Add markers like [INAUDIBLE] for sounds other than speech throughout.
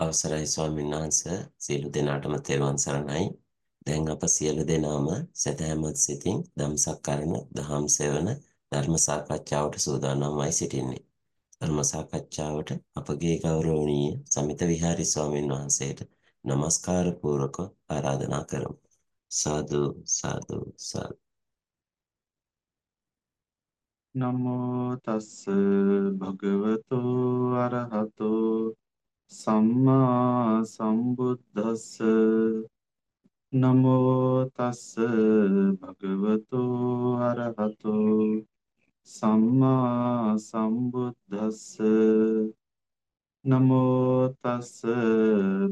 අවසරයි ස්වාමීන් වහන්සේ සියලු දෙනාටම තෙරුවන් සරණයි. දැන් අප සියලු දෙනාම සදහැමත් සිතින් ධම්සක් කරන දහම් සෙවන ධර්ම සාකච්ඡාවට සූදානම්වයි සිටින්නේ. ධර්ම සාකච්ඡාවට අපගේ ගෞරවනීය සමිත විහාරි ස්වාමීන් වහන්සේට নমස්කාර පූර්වක ආරාධනා කරමු. සාදු සාදු සාදු නමෝ තස්ස භගවතෝ අරහතෝ සම්මා සම්බුද්දස්ස. නමෝ තස්ස භගවතු අරහතෝ. සම්මා සම්බුද්දස්ස. නමෝ තස්ස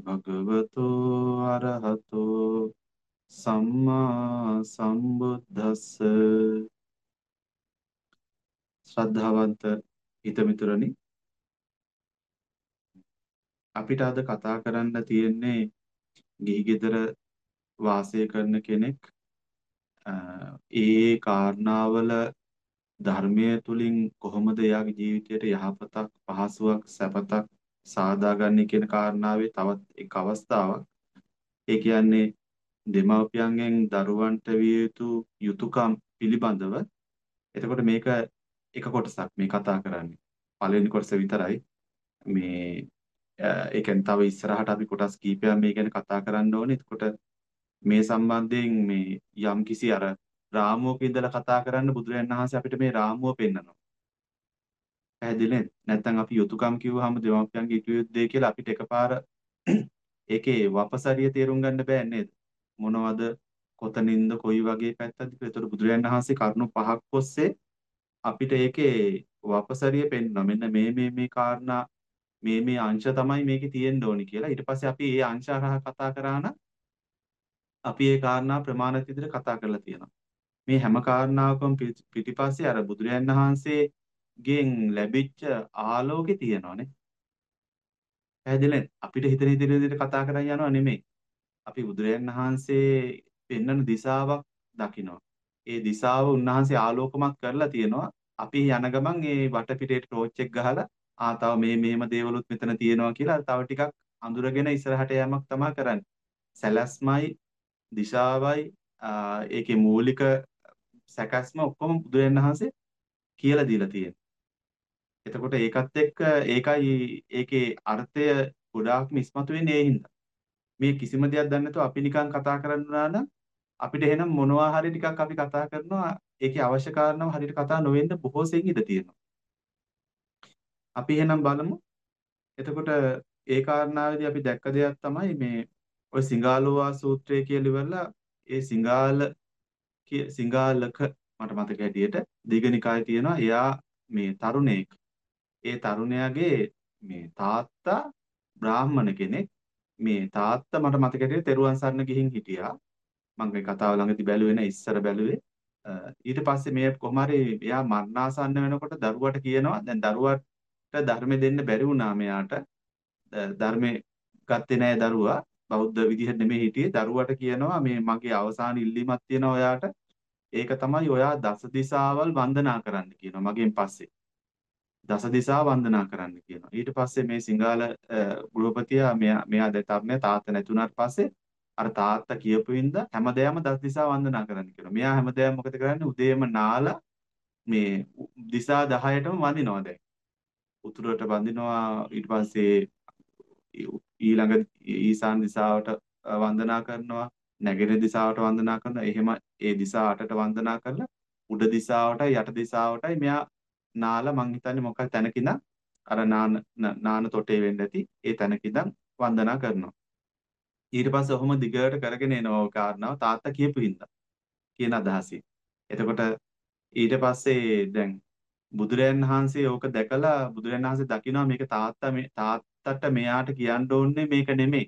භගවතු අරහතෝ. සම්මා සම්බුද්දස්ස. ශ්‍රද්ධාවන්ත හිතමිතුරනි අපිට අද කතා කරන්න තියෙන්නේ ගිහි ගෙදර වාසය කරන කෙනෙක් ඒ කාරණාවල ධර්මයේ තුලින් කොහොමද එයාගේ ජීවිතයට යහපතක් පහසුවක් සැපතක් සාදාගන්නේ කියන කාරණාවේ තවත් එක් අවස්ථාවක්. ඒ කියන්නේ දෙමාපියන්ගෙන් දරුවන්ට විය යුතු යුතුයකම් පිළිබඳව. එතකොට මේක එක කොටසක් මේ කතා කරන්නේ. පළවෙනි කොටස විතරයි. මේ ඒ කියන්නේ තව ඉස්සරහට අපි කොටස් කීපයක් මේ ගැන කතා කරන්න ඕනේ. එතකොට මේ සම්බන්ධයෙන් මේ යම් කිසි අර රාමුවක ඉඳලා කතා කරන්න බුදුරජාණන් වහන්සේ අපිට මේ රාමුව පෙන්නනවා. පැහැදිලි නැත්නම් අපි යුතුයකම් කිව්වහම දෙමාපියන්ගේ ඉටුයුද්දේ කියලා අපිට එකපාර [CLEARS THROAT] ඒකේ වපසරිය තේරුම් ගන්න බෑ නේද? මොනවද කොතනින්ද කොයි වගේ පැත්තද ඒතර බුදුරජාණන් වහන්සේ කරුණු පහක් ඔස්සේ අපිට ඒකේ වපසරිය පෙන්වනවා. මෙන්න මේ මේ මේ කාරණා මේ මේ අංශ තමයි මේකේ තියෙන්න ඕනි කියලා. ඊට පස්සේ අපි ඒ අංශ හරහා කතා කරා නම් අපි ඒ කාරණා ප්‍රමාණිත විදිහට කතා කරලා තියෙනවා. මේ හැම කාරණාවකම පිටිපස්සේ අර බුදුරයන් වහන්සේගෙන් ලැබිච්ච ආලෝකේ තියෙනවානේ. පැහැදිලිද? අපිට හිතන විදිහට කතා කරන් යනවා නෙමෙයි. අපි බුදුරයන් වහන්සේ පෙන්වන දිශාවක් දකිනවා. ඒ දිශාව උන්වහන්සේ ආලෝකමත් කරලා තියෙනවා. අපි යන ගමන් ඒ වටපිටේට ටෝච් එක ගහලා ආ තව මේ මෙහෙම දේවලුත් මෙතන තියෙනවා කියලා තව ටිකක් අඳුරගෙන ඉස්සරහට යෑමක් තමයි කරන්නේ. සැලැස්මයි දිශාවයි ඒකේ මූලික සැකස්ම ඔක්කොම බුදුරජාණන් වහන්සේ කියලා දීලා තියෙනවා. එතකොට ඒකත් එක්ක ඒකයි ඒකේ අර්ථය ගොඩාක්ම ඉස්මතු වෙන්නේ ඒ හින්දා. මේ කිසිම දෙයක් දන්නේ නැතුව අපි නිකන් කතා කරනවා නම් අපිට එහෙනම් මොනවා හරි ටිකක් අපි කතා කරනවා ඒකේ අවශ්‍ය කාරණාව හරියට කතා නොවෙන්න බොහෝ සෙයින් ඉඩ තියෙනවා. අපි එහෙනම් බලමු. එතකොට ඒ කාරණාවේදී අපි දැක්ක දෙයක් තමයි මේ ඔය සිංගාලෝවා සූත්‍රය කියලා ඉවරලා ඒ සිංගාල සිංගාලක මට මතක හැටියට දීඝනිකායේ තියෙනවා එයා මේ තරුණයෙක්. ඒ තරුණයාගේ මේ තාත්තා බ්‍රාහ්මණ කෙනෙක්. මේ තාත්තා මට මතක හැටියට තෙරුවන් සරණ ගිහින් හිටියා. මම මේ කතාව ළඟදී බැලුවේ නෑ ඉස්සර බැලුවේ. ඊට පස්සේ මේ කොහොම හරි එයා මරණාසන්න වෙනකොට දරුවට කියනවා දැන් දරුවට ධර්මෙ දෙන්න බැරි වුණා මෙයාට. ධර්මෙ ගත්තේ නෑ දරුවා. බෞද්ධ විදිහට නෙමෙයි හිටියේ. දරුවට කියනවා මේ මගේ අවසාන ඉල්ලීමක් තියෙනවා ඔයාට. ඒක තමයි ඔයා දස දිසාවල් වන්දනා කරන්න කියනවා මගෙන් පස්සේ. දස දිසා වන්දනා කරන්න කියනවා. ඊට පස්සේ මේ සිංහල ගෘහපතියා මෙයා මෙයා දෙතරනේ තාත්තා නැතුණාට පස්සේ අර තාත්තා කියපු වින්ද හැමදේම දස දිසා වන්දනා කරන්න කියනවා. මෙයා හැමදේම මොකද කරන්නේ? උදේම නාලා මේ දිසා 10ටම වඳිනවා දැන්. උතුරට බඳිනවා. ඊට පස්සේ ඊළඟ ඊසාන දිශාවට වන්දනා කරනවා. නැගෙනහිර දිශාවට වන්දනා කරනවා. එහෙම ඒ දිශා අටට වන්දනා කරලා උඩ දිශාවටයි යට දිශාවටයි මෙයා නාලා මං හිතන්නේ මොකක් තැනකින්ද අර නාන නාන තොටේ වෙන්න ඇති ඒ තැනකින්ද වන්දනා කරනවා. ඊට පස්සේ ඔහොම දිගට කරගෙන එනවා කාරණාව. තාත්තා කියපු හින්දා කියන අදහසින්. එතකොට ඊට පස්සේ දැන් බුදුරයන් වහන්සේ ඕක දැකලා බුදුරයන් වහන්සේ දකිනවා මේක තාත්තා මේ තාත්තට මෙයාට කියන්න ඕනේ මේක නෙමෙයි.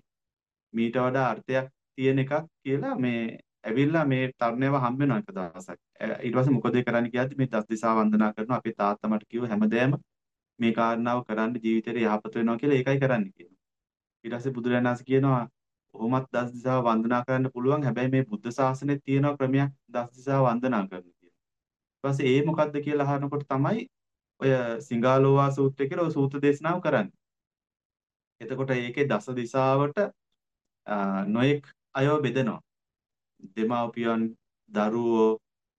මීට වඩා අර්ථයක් තියෙන එකක් කියලා මේ ඇවිල්ලා මේ තරුණයව හම්බ වෙනවා එක දවසක්. ඊට පස්සේ මොකද කරන්නේ කියද්දි මේ දස් දිසා වන්දනා කරනවා අපේ තාත්තා මට කිව්ව හැමදේම මේ කාරණාව කරන්න ජීවිතේට යහපත වෙනවා කියලා ඒකයි කරන්න කියනවා. ඊට පස්සේ බුදුරජාණන් වහන්සේ කියනවා කොහොමත් දස් දිසා වන්දනා කරන්න පුළුවන් හැබැයි මේ බුද්ධ ශාසනයේ තියෙන ක්‍රමයක් දස් දිසා වන්දනා කරන්න ඊපස්සේ ඒ මොකද්ද කියලා අහනකොට තමයි ඔය සිංගාලෝවා සූත්‍රය කියලා ඔය සූත්‍ර දේශනාව කරන්නේ. එතකොට ඒකේ දස දිශාවට නොඑක් අයව බෙදනවා. දෙමාපියන් දරුවෝ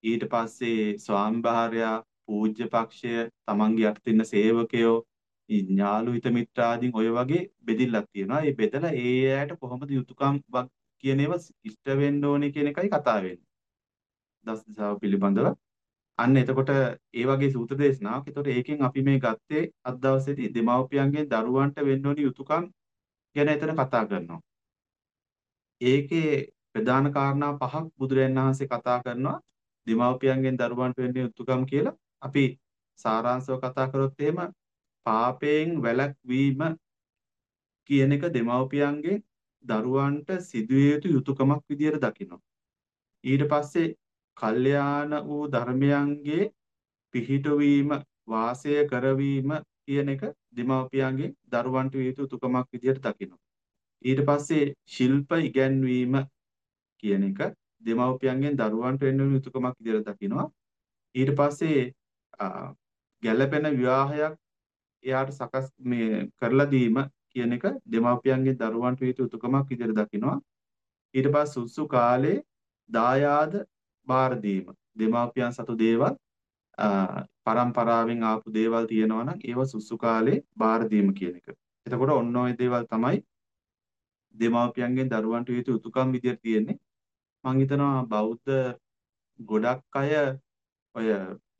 ඊට පස්සේ ස්වාමි භාර්යා පූජ්‍ය පක්ෂය තමන්ගේ යටතේ ඉන්න සේවකයෝ ඥාලු හිත මිත්‍රාදීන් ඔය වගේ බෙදිල්ලක් තියෙනවා. ඒ බෙදලා ඒ අයට කොහොමද යුතුයකම් කියන ඒවා ඉෂ්ට වෙන්න ඕනේ කියන එකයි කතා වෙන්නේ. දස දිශාව පිළිබඳව. අන්න එතකොට ඒ වගේ සූත්‍ර දේශනාවක්. එතකොට ඒකෙන් අපි මේ ගත්තේ අද දවසේදී දෙමාපියන්ගෙන් දරුවන්ට වෙන්න ඕනි යුතුයකම් ගැන එතන කතා කරනවා. ඒකේ ප්‍රධාන කාරණා පහක් බුදුරජාණන් වහන්සේ කතා කරනවා. දෙමාපියන්ගෙන් දරුවන්ට වෙන්න යුතුයකම් කියලා. අපි සාරාංශව කතා කරොත් එහෙම පාපයෙන් වැළැක්වීම කියන එක දෙමව්පියන්ගේ දරුවන්ට සිදුවිය යුතු යුතුයකමක් විදියට දකිනවා. ඊට පස්සේ කල්යාණ වූ ධර්මයන්ගේ පිහිටවීම වාසය කරවීම කියන එක දෙමව්පියන්ගේ දරුවන්ට විය යුතු යුතුයකමක් විදියට දකිනවා. ඊට පස්සේ ශිල්ප ඉගැන්වීම කියන එක දෙමව්පියන්ගෙන් දරුවන්ට වෙන්න යුතුයකමක් විදියට දකිනවා. ඊට පස්සේ ගැළපෙන විවාහයක් එයාට සකස් මේ කරලා දීම කියන එක දෙමාපියන්ගේ දරුවන්ට විහිතු උතුකමක් විදිහට දකිනවා. ඊට පස්සේ සුසු කාලේ දායාද බාර දීම. දෙමාපියන් සතු දේවල් පරම්පරාවෙන් ආපු දේවල් තියෙනවා නම් ඒව සුසු කාලේ බාර දීම කියන එක. එතකොට ඔන්න ඔය දේවල් තමයි දෙමාපියන්ගෙන් දරුවන්ට විහිතු උතුකම් විදිහට තියෙන්නේ. මම හිතනවා බෞද්ධ ගොඩක් අය ඔය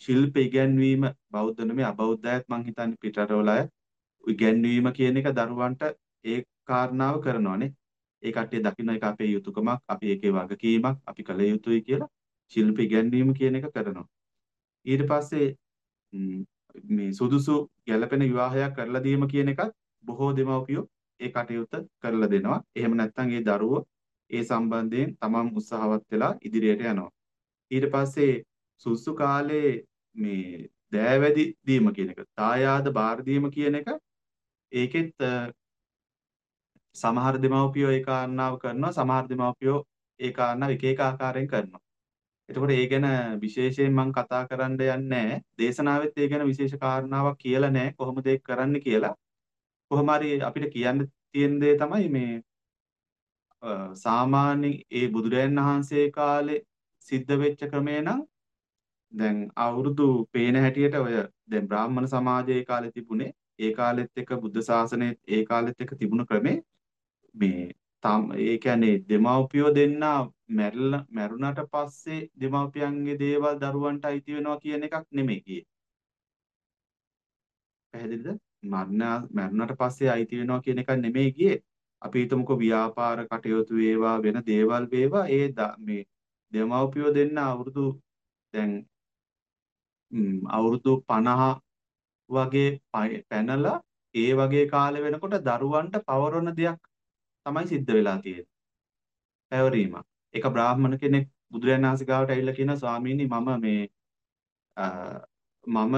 ශිල්ප ඉගැන්වීම බෞද්ධ නෙමෙයි අබෞද්ධ අයත් මං හිතන්නේ පිටරටවල අය ඉගැන්වීම කියන එක දරුවන්ට ඒ කාරණාව කරනවානේ. ඒ කට්ටිය දකින්න එක අපේ යුතුයකමක්, අපි ඒකේ වගකීමක්, අපි කළ යුතුයි කියලා ශිල්ප ඉගැන්වීම කියන එක කරනවා. ඊට පස්සේ මේ සුදුසු ගැළපෙන විවාහයක් කරලා දීම කියන එකත් බොහෝ දෙමව්පියෝ ඒ කටයුත්ත කරලා දෙනවා. එහෙම නැත්නම් ඒ දරුවෝ ඒ සම්බන්ධයෙන් තමන් උත්සාහවත් වෙලා ඉදිරියට යනවා. ඊට පස්සේ සුසු කාලේ මේ දෑවැදි දීම කියන එක තායාද බාර දීම කියන එක ඒකෙත් සමහර දෙමව්පියෝ ඒ කාරණාව කරනවා සමහර දෙමව්පියෝ ඒ කාරණාව එක එක ආකාරයෙන් කරනවා එතකොට ඒ ගැන විශේෂයෙන් මම කතා කරන්න යන්නේ දේශනාවෙත් ඒ ගැන විශේෂ කාරණාවක් කියලා නැහැ. කොහොමද ඒක කරන්න කියලා. කොහොම හරි අපිට කියන්න තියෙන දේ තමයි මේ සාමාන්‍ය ඒ බුදුරයන් වහන්සේ කාලේ සිද්ධ වෙච්ච ක්‍රමය නම් දැන් අවුරුදු පේන හැටියට ඔය දැන් බ්‍රාහ්මණ සමාජයේ කාලේ තිබුණේ ඒ කාලෙත් එක්ක බුද්ධ ශාසනයත් ඒ කාලෙත් එක්ක තිබුණ ක්‍රමේ මේ තම ඒ කියන්නේ දෙමව්පියෝ දෙන්නා මැරිලා මැරුණට පස්සේ දෙමව්පියන්ගේ දේවල් දරුවන්ට අයිති වෙනවා කියන එකක් නෙමෙයි කියේ. පැහැදිලිද? මරණ මැරුණට පස්සේ අයිති වෙනවා කියන එකක් නෙමෙයි කියේ. අපි හිතමුකෝ ව්‍යාපාර කටයුතු වේවා වෙන දේවල් වේවා ඒ මේ දෙමව්පියෝ දෙන්න අවුරුදු දැන් අවුරුදු 50 වගේ පැනලා ඒ වගේ කාලෙ වෙනකොට දරුවන්ට පවරන දෙයක් තමයි සිද්ධ වෙලා තියෙන්නේ. පැවරීමක්. ඒක බ්‍රාහ්මණ කෙනෙක් බුදුරජාණන් වහන්සේ ගාවට ඇවිල්ලා කියනවා ස්වාමීනි මම මේ මම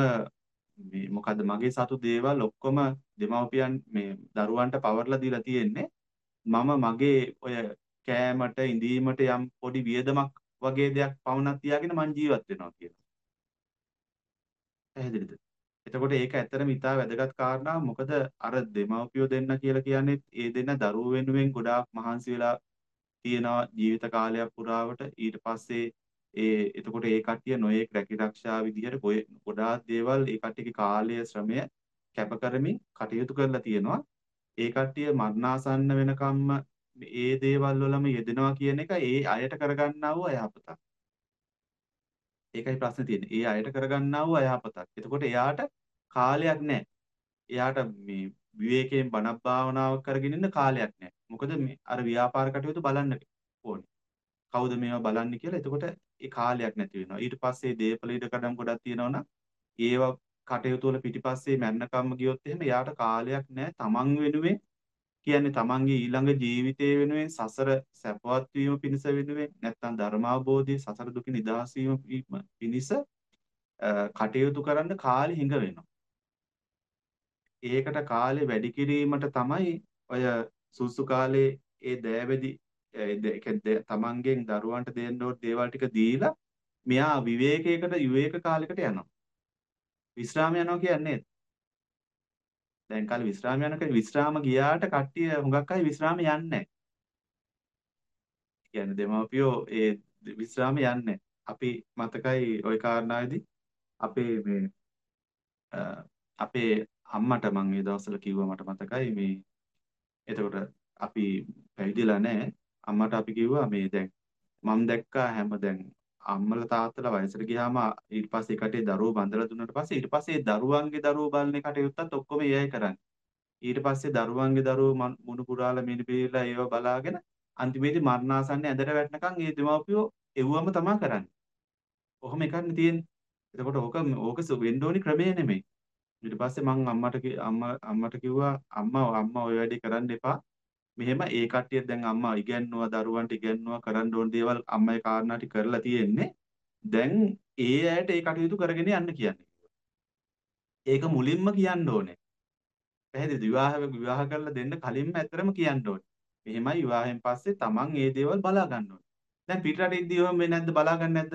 මේ මොකද්ද මගේ සතු දේවල් ඔක්කොම දෙමව්පියන් මේ දරුවන්ට පවර්ලා දීලා තියෙන්නේ මම මගේ ඔය කෑමට ඉඳීමට යම් පොඩි වියදමක් වගේ දෙයක් පවණක් තියාගෙන මං ජීවත් වෙනවා කියලා. පැහැදිලිද? එතකොට ඒක ඇත්තටම ඉතා වැදගත් කාරණා මොකද අර දෙමව්පියෝ දෙන්න කියලා කියන්නේ ඒ දෙන්න දරුවෝ වෙනුවෙන් ගොඩාක් මහන්සි වෙලා තියෙනවා ජීවිත කාලයක් පුරාවට. ඊට පස්සේ ඒ එතකොට ඒ කට්ටිය නොයේක් රැකිරක්ෂා විදිහට ගොඩාක් දේවල් ඒ කට්ටියගේ කාලය ශ්‍රමය කැප කරමින් කටයුතු කරලා තියෙනවා. ඒ කට්ටිය මරණාසන්න වෙනකම්ම ඒ දේවල් වලම යෙදෙනවා කියන එක ඒ අයට කරගන්නා වූ අයහපතක්. ඒකයි ප්‍රශ්නේ තියෙන්නේ. ඒ අයට කරගන්නා වූ අයහපතක්. එතකොට එයාට කාලයක් නැහැ. එයාට මේ විවේකයෙන් බණක් භාවනාවක් කරගෙන ඉන්න කාලයක් නැහැ. මොකද මේ අර ව්‍යාපාර කටයුතු බලන්න ඕනේ. කවුද මේවා බලන්නේ කියලා. එතකොට ඒ කාලයක් නැති වෙනවා. ඊට පස්සේ දේපල ඉඩ කඩම් ගොඩක් තියෙනවනම් ඒවා කටයුතු වල පිටිපස්සේ මැරණකම්ම ගියොත් එහෙම එයාට කාලයක් නැහැ. තමන් වෙනුවෙන් කියන්නේ තමන්ගේ ඊළඟ ජීවිතය වෙනුවෙන් සසර සැපවත් වීම පිණිස වෙනුවෙන් නැත්නම් ධර්මාවබෝධය සසර දුක නිදහස් වීම පිණිස කටයුතු කරන්න කාලෙ හිඟ වෙනවා. ඒකට කාලේ වැඩි කිරීමට තමයි ඔය සුසු කාලේ ඒ දෑවැදි තමන්ගෙන් දරුවන්ට දෙන්න ඕන දේවල් ටික දීලා මෙයා විවේකයකට විවේක කාලයකට යනවා. විශ්‍රාම යනවා කියන්නේ දැන් කාලේ විශ්‍රාම යන කෙනෙක් විශ්‍රාම ගියාට කට්ටිය හුඟක් අය විශ්‍රාම යන්නේ නැහැ. කියන්නේ දෙමාපියෝ ඒ විශ්‍රාම යන්නේ අපි මතකයි ওই කාරණාවේදී අපේ මේ අපේ අම්මට මම මේ දවස්වල කිව්වා මට මතකයි මේ එතකොට අපි පැවිදිලා නැහැ අම්මට අපි කිව්වා මේ දැන් මම දැක්කා හැම දැන් අම්මලා තාත්තලා වයසට ගියාම ඊට පස්සේ කටේ දරුවෝ බඳලා දුන්නාට පස්සේ ඊට පස්සේ දරුවන්ගේ දරුවෝ බලන කටයුත්තත් ඔක්කොම ඒ අය කරන්නේ ඊට පස්සේ දරුවන්ගේ දරුවෝ මුණු පුරාලා මිනි බීලා ඒව බලාගෙන අන්තිමේදී මරණාසන්න ඇඳට වැටෙනකන් ඒ දෙමව්පියෝ එව්වම තමයි කරන්නේ. ඔහොම එකක්නේ තියෙන්නේ. එතකොට ඕක ඕක වෙන්න ඕනි ක්‍රමය නෙමෙයි. ඊට පස්සේ මං අම්මට අම්මා අම්මට කිව්වා අම්මා අම්මා ඔය වැඩේ කරන්න එපා. මෙහෙම ඒ කට්ටිය දැන් අම්මා ඉගැන්නුවා දරුවන්ට ඉගැන්නුවා කරන්න ඕන දේවල් අම්මයි කාරණා ටික කරලා තියෙන්නේ. දැන් ඒ ඇයට ඒ කටයුතු කරගෙන යන්න කියන්නේ. ඒක මුලින්ම කියන්න ඕනේ. පැහැදිලිද? විවාහ විවාහ කරලා දෙන්න කලින්ම ඇත්තරම කියන්න ඕනේ. මෙහෙමයි විවාහයෙන් පස්සේ තමන් මේ දේවල් බලා ගන්න ඕනේ. දැන් පිටරට ඉද්දී ඔහොම වෙන්නේ නැද්ද බලා ගන්න නැද්ද?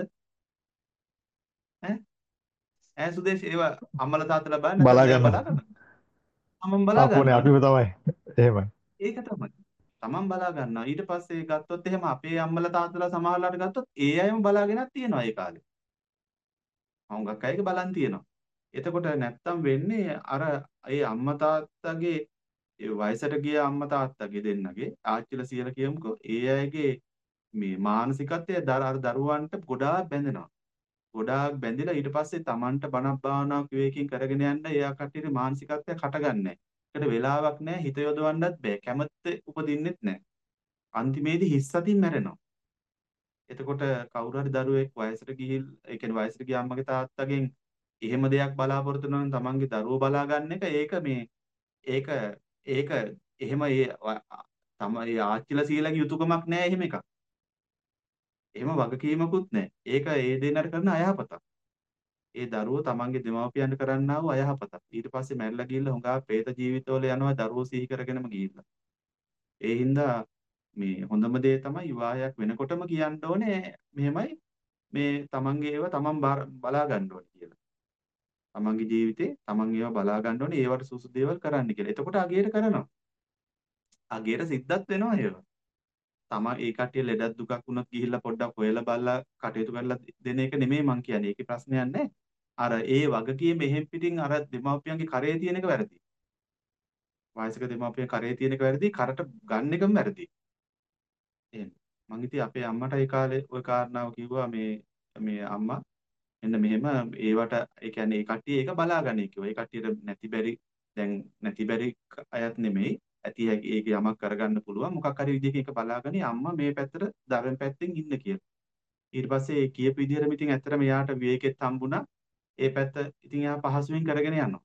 ඈ ඈ සුදේශ ඒවා අම්මලා තාත්තලා බලන්න බලා ගන්නවා. තමන් බලා අපෝනේ ගන්නවා. අපිම තමයි. එහෙමයි. ඒක තමයි. තමන් බලා ගන්නවා. ඊට පස්සේ ගත්තොත් එහෙම අපේ අම්මලා තාත්තලා සමහරලාට ගත්තොත් ඒ අයම බලාගෙනත් තියෙනවා ඒ කාලේ. හුඟක් අයගේ බලන් තියෙනවා. එතකොට නැත්තම් වෙන්නේ අර ඒ අම්මා තාත්තගේ ඒ වයසට ගිය අම්මා තාත්තගේ දෙන්නගේ ආච්චිලා සීයලා කියමුකෝ ඒ අයගේ මේ මානසිකත්වය අර දරුවන්ට ගොඩාක් බැඳෙනවා. ගොඩාක් බැඳිලා ඊට පස්සේ Tamanට බණක් භාවනාවක් විවේකයෙන් කරගෙන යන්න එයා කට්ටියට මානසිකත්වය කටගන්නේ ඒකට වෙලාවක් නැහැ හිත යොදවන්නත් බෑ. කැමැත්ත උපදින්නෙත් නැහැ. අන්තිමේදී හිස් අතින් මැරෙනවා. එතකොට කවුරු හරි දරුවෙක් වයසට ගිහිල් ඒ කියන්නේ වයසට ගිය අම්මගේ තාත්තගෙන් එහෙම දෙයක් බලාපොරොත්තු වෙනවා නම් තමන්ගේ දරුවෝ බලා ගන්න එක ඒක මේ ඒක ඒක එහෙම ඒ තමයි ආච්චිලා සීලාගේ යුතුයකමක් නෑ එහෙම එකක්. එහෙම වගකීමකුත් නෑ. ඒක ඒ දෙන්නට කරන අයහපතක්. ඒ දරුවෝ තමන්ගේ දෙමව්පියන්ට කරන්නා වූ අයහපතක්. ඊට පස්සේ මැරිලා ගිහිල්ලා හුඟා പ്രേත ජීවිතවල යනවා දරුවෝ සිහි කරගෙනම ගිහිල්ලා. ඒ හින්දා මේ හොඳම දේ තමයි විවාහයක් වෙනකොටම කියන්න ඕනේ මෙහෙමයි මේ තමන්ගේ ඒවා තමන් බලා ගන්න ඕනේ කියලා. තමන්ගේ ජීවිතේ තමන් ඒවා බලා ගන්න ඕනේ ඒවට සුසු දේවල් කරන්න කියලා. එතකොට අගේට කරනවා. අගේට සිද්ධත් වෙනවා ඒවා. තමන් ඒ කට්ටිය ලෙඩක් දුකක් වුණොත් ගිහිල්ලා පොඩ්ඩක් හොයලා බලලා කටයුතු කරලා දෙන එක නෙමෙයි මං කියන්නේ. ඒකේ ප්‍රශ්නයක් නැහැ. අර ඒ වගකීම එහෙම් පිටින් අර දෙමාපියන්ගේ කරේ තියෙන එක වැරදි. වයසක දෙමාපියන් කරේ තියෙන එක වැරදි. කරට ගන්න එකම වැරදි. එහෙනම් මං ඉතින් අපේ අම්මට ඒ කාලේ ওই කාරණාව කිව්වා මේ මේ අම්මා එන්න මෙහෙම ඒවට ඒ කියන්නේ ඒ කට්ටිය ඒක බලාගන්නේ කිව්වා. ඒ කට්ටියට නැති බැරි දැන් නැති බැරි අයත් නෙමෙයි. ඇති හැකි ඒක යමක් කරගන්න පුළුවන්. මොකක් හරි විදිහකින් ඒක බලාගනි අම්මා මේ පැත්තට දරන පැත්තෙන් ඉන්න කියලා. ඊට පස්සේ ඒ කියපු විදිහටම ඉතින් ඇත්තටම එයාට විවේකෙත් හම්බුණා. ඒ පැත්ත ඉතින් එයා පහසුවෙන් කරගෙන යනවා.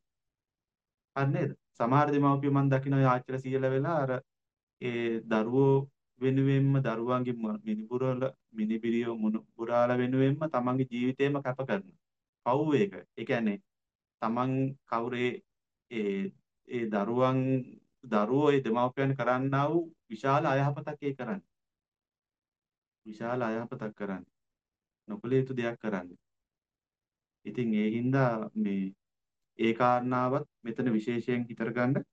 හරි නේද? සමහර දෙමව්පියෝ මම දකිනවා ආච්චිලා සීයලා වෙලා අර ඒ දරුවෝ වෙනුවෙන්ම දරුවන්ගේ මිනිබුරල මිනිබිරියෝ මුණුබුරාල වෙනුවෙන්ම තමන්ගේ ජීවිතේම කැප කරනවා. කවුව ඒක? ඒ කියන්නේ තමන් කවුරේ ඒ ඒ දරුවන් දරුවෝ ඒ දෙමව්පියන් කරන්නා වූ විශාල අයහපතක් ඒ කරන්නේ. විශාල අයහපතක් කරන්නේ. නොකළ යුතු දෙයක් කරන්නේ. ඉතින් ඒ හින්දා මේ ඒ කාරණාවත් මෙතන විශේෂයෙන් හිතර ගන්න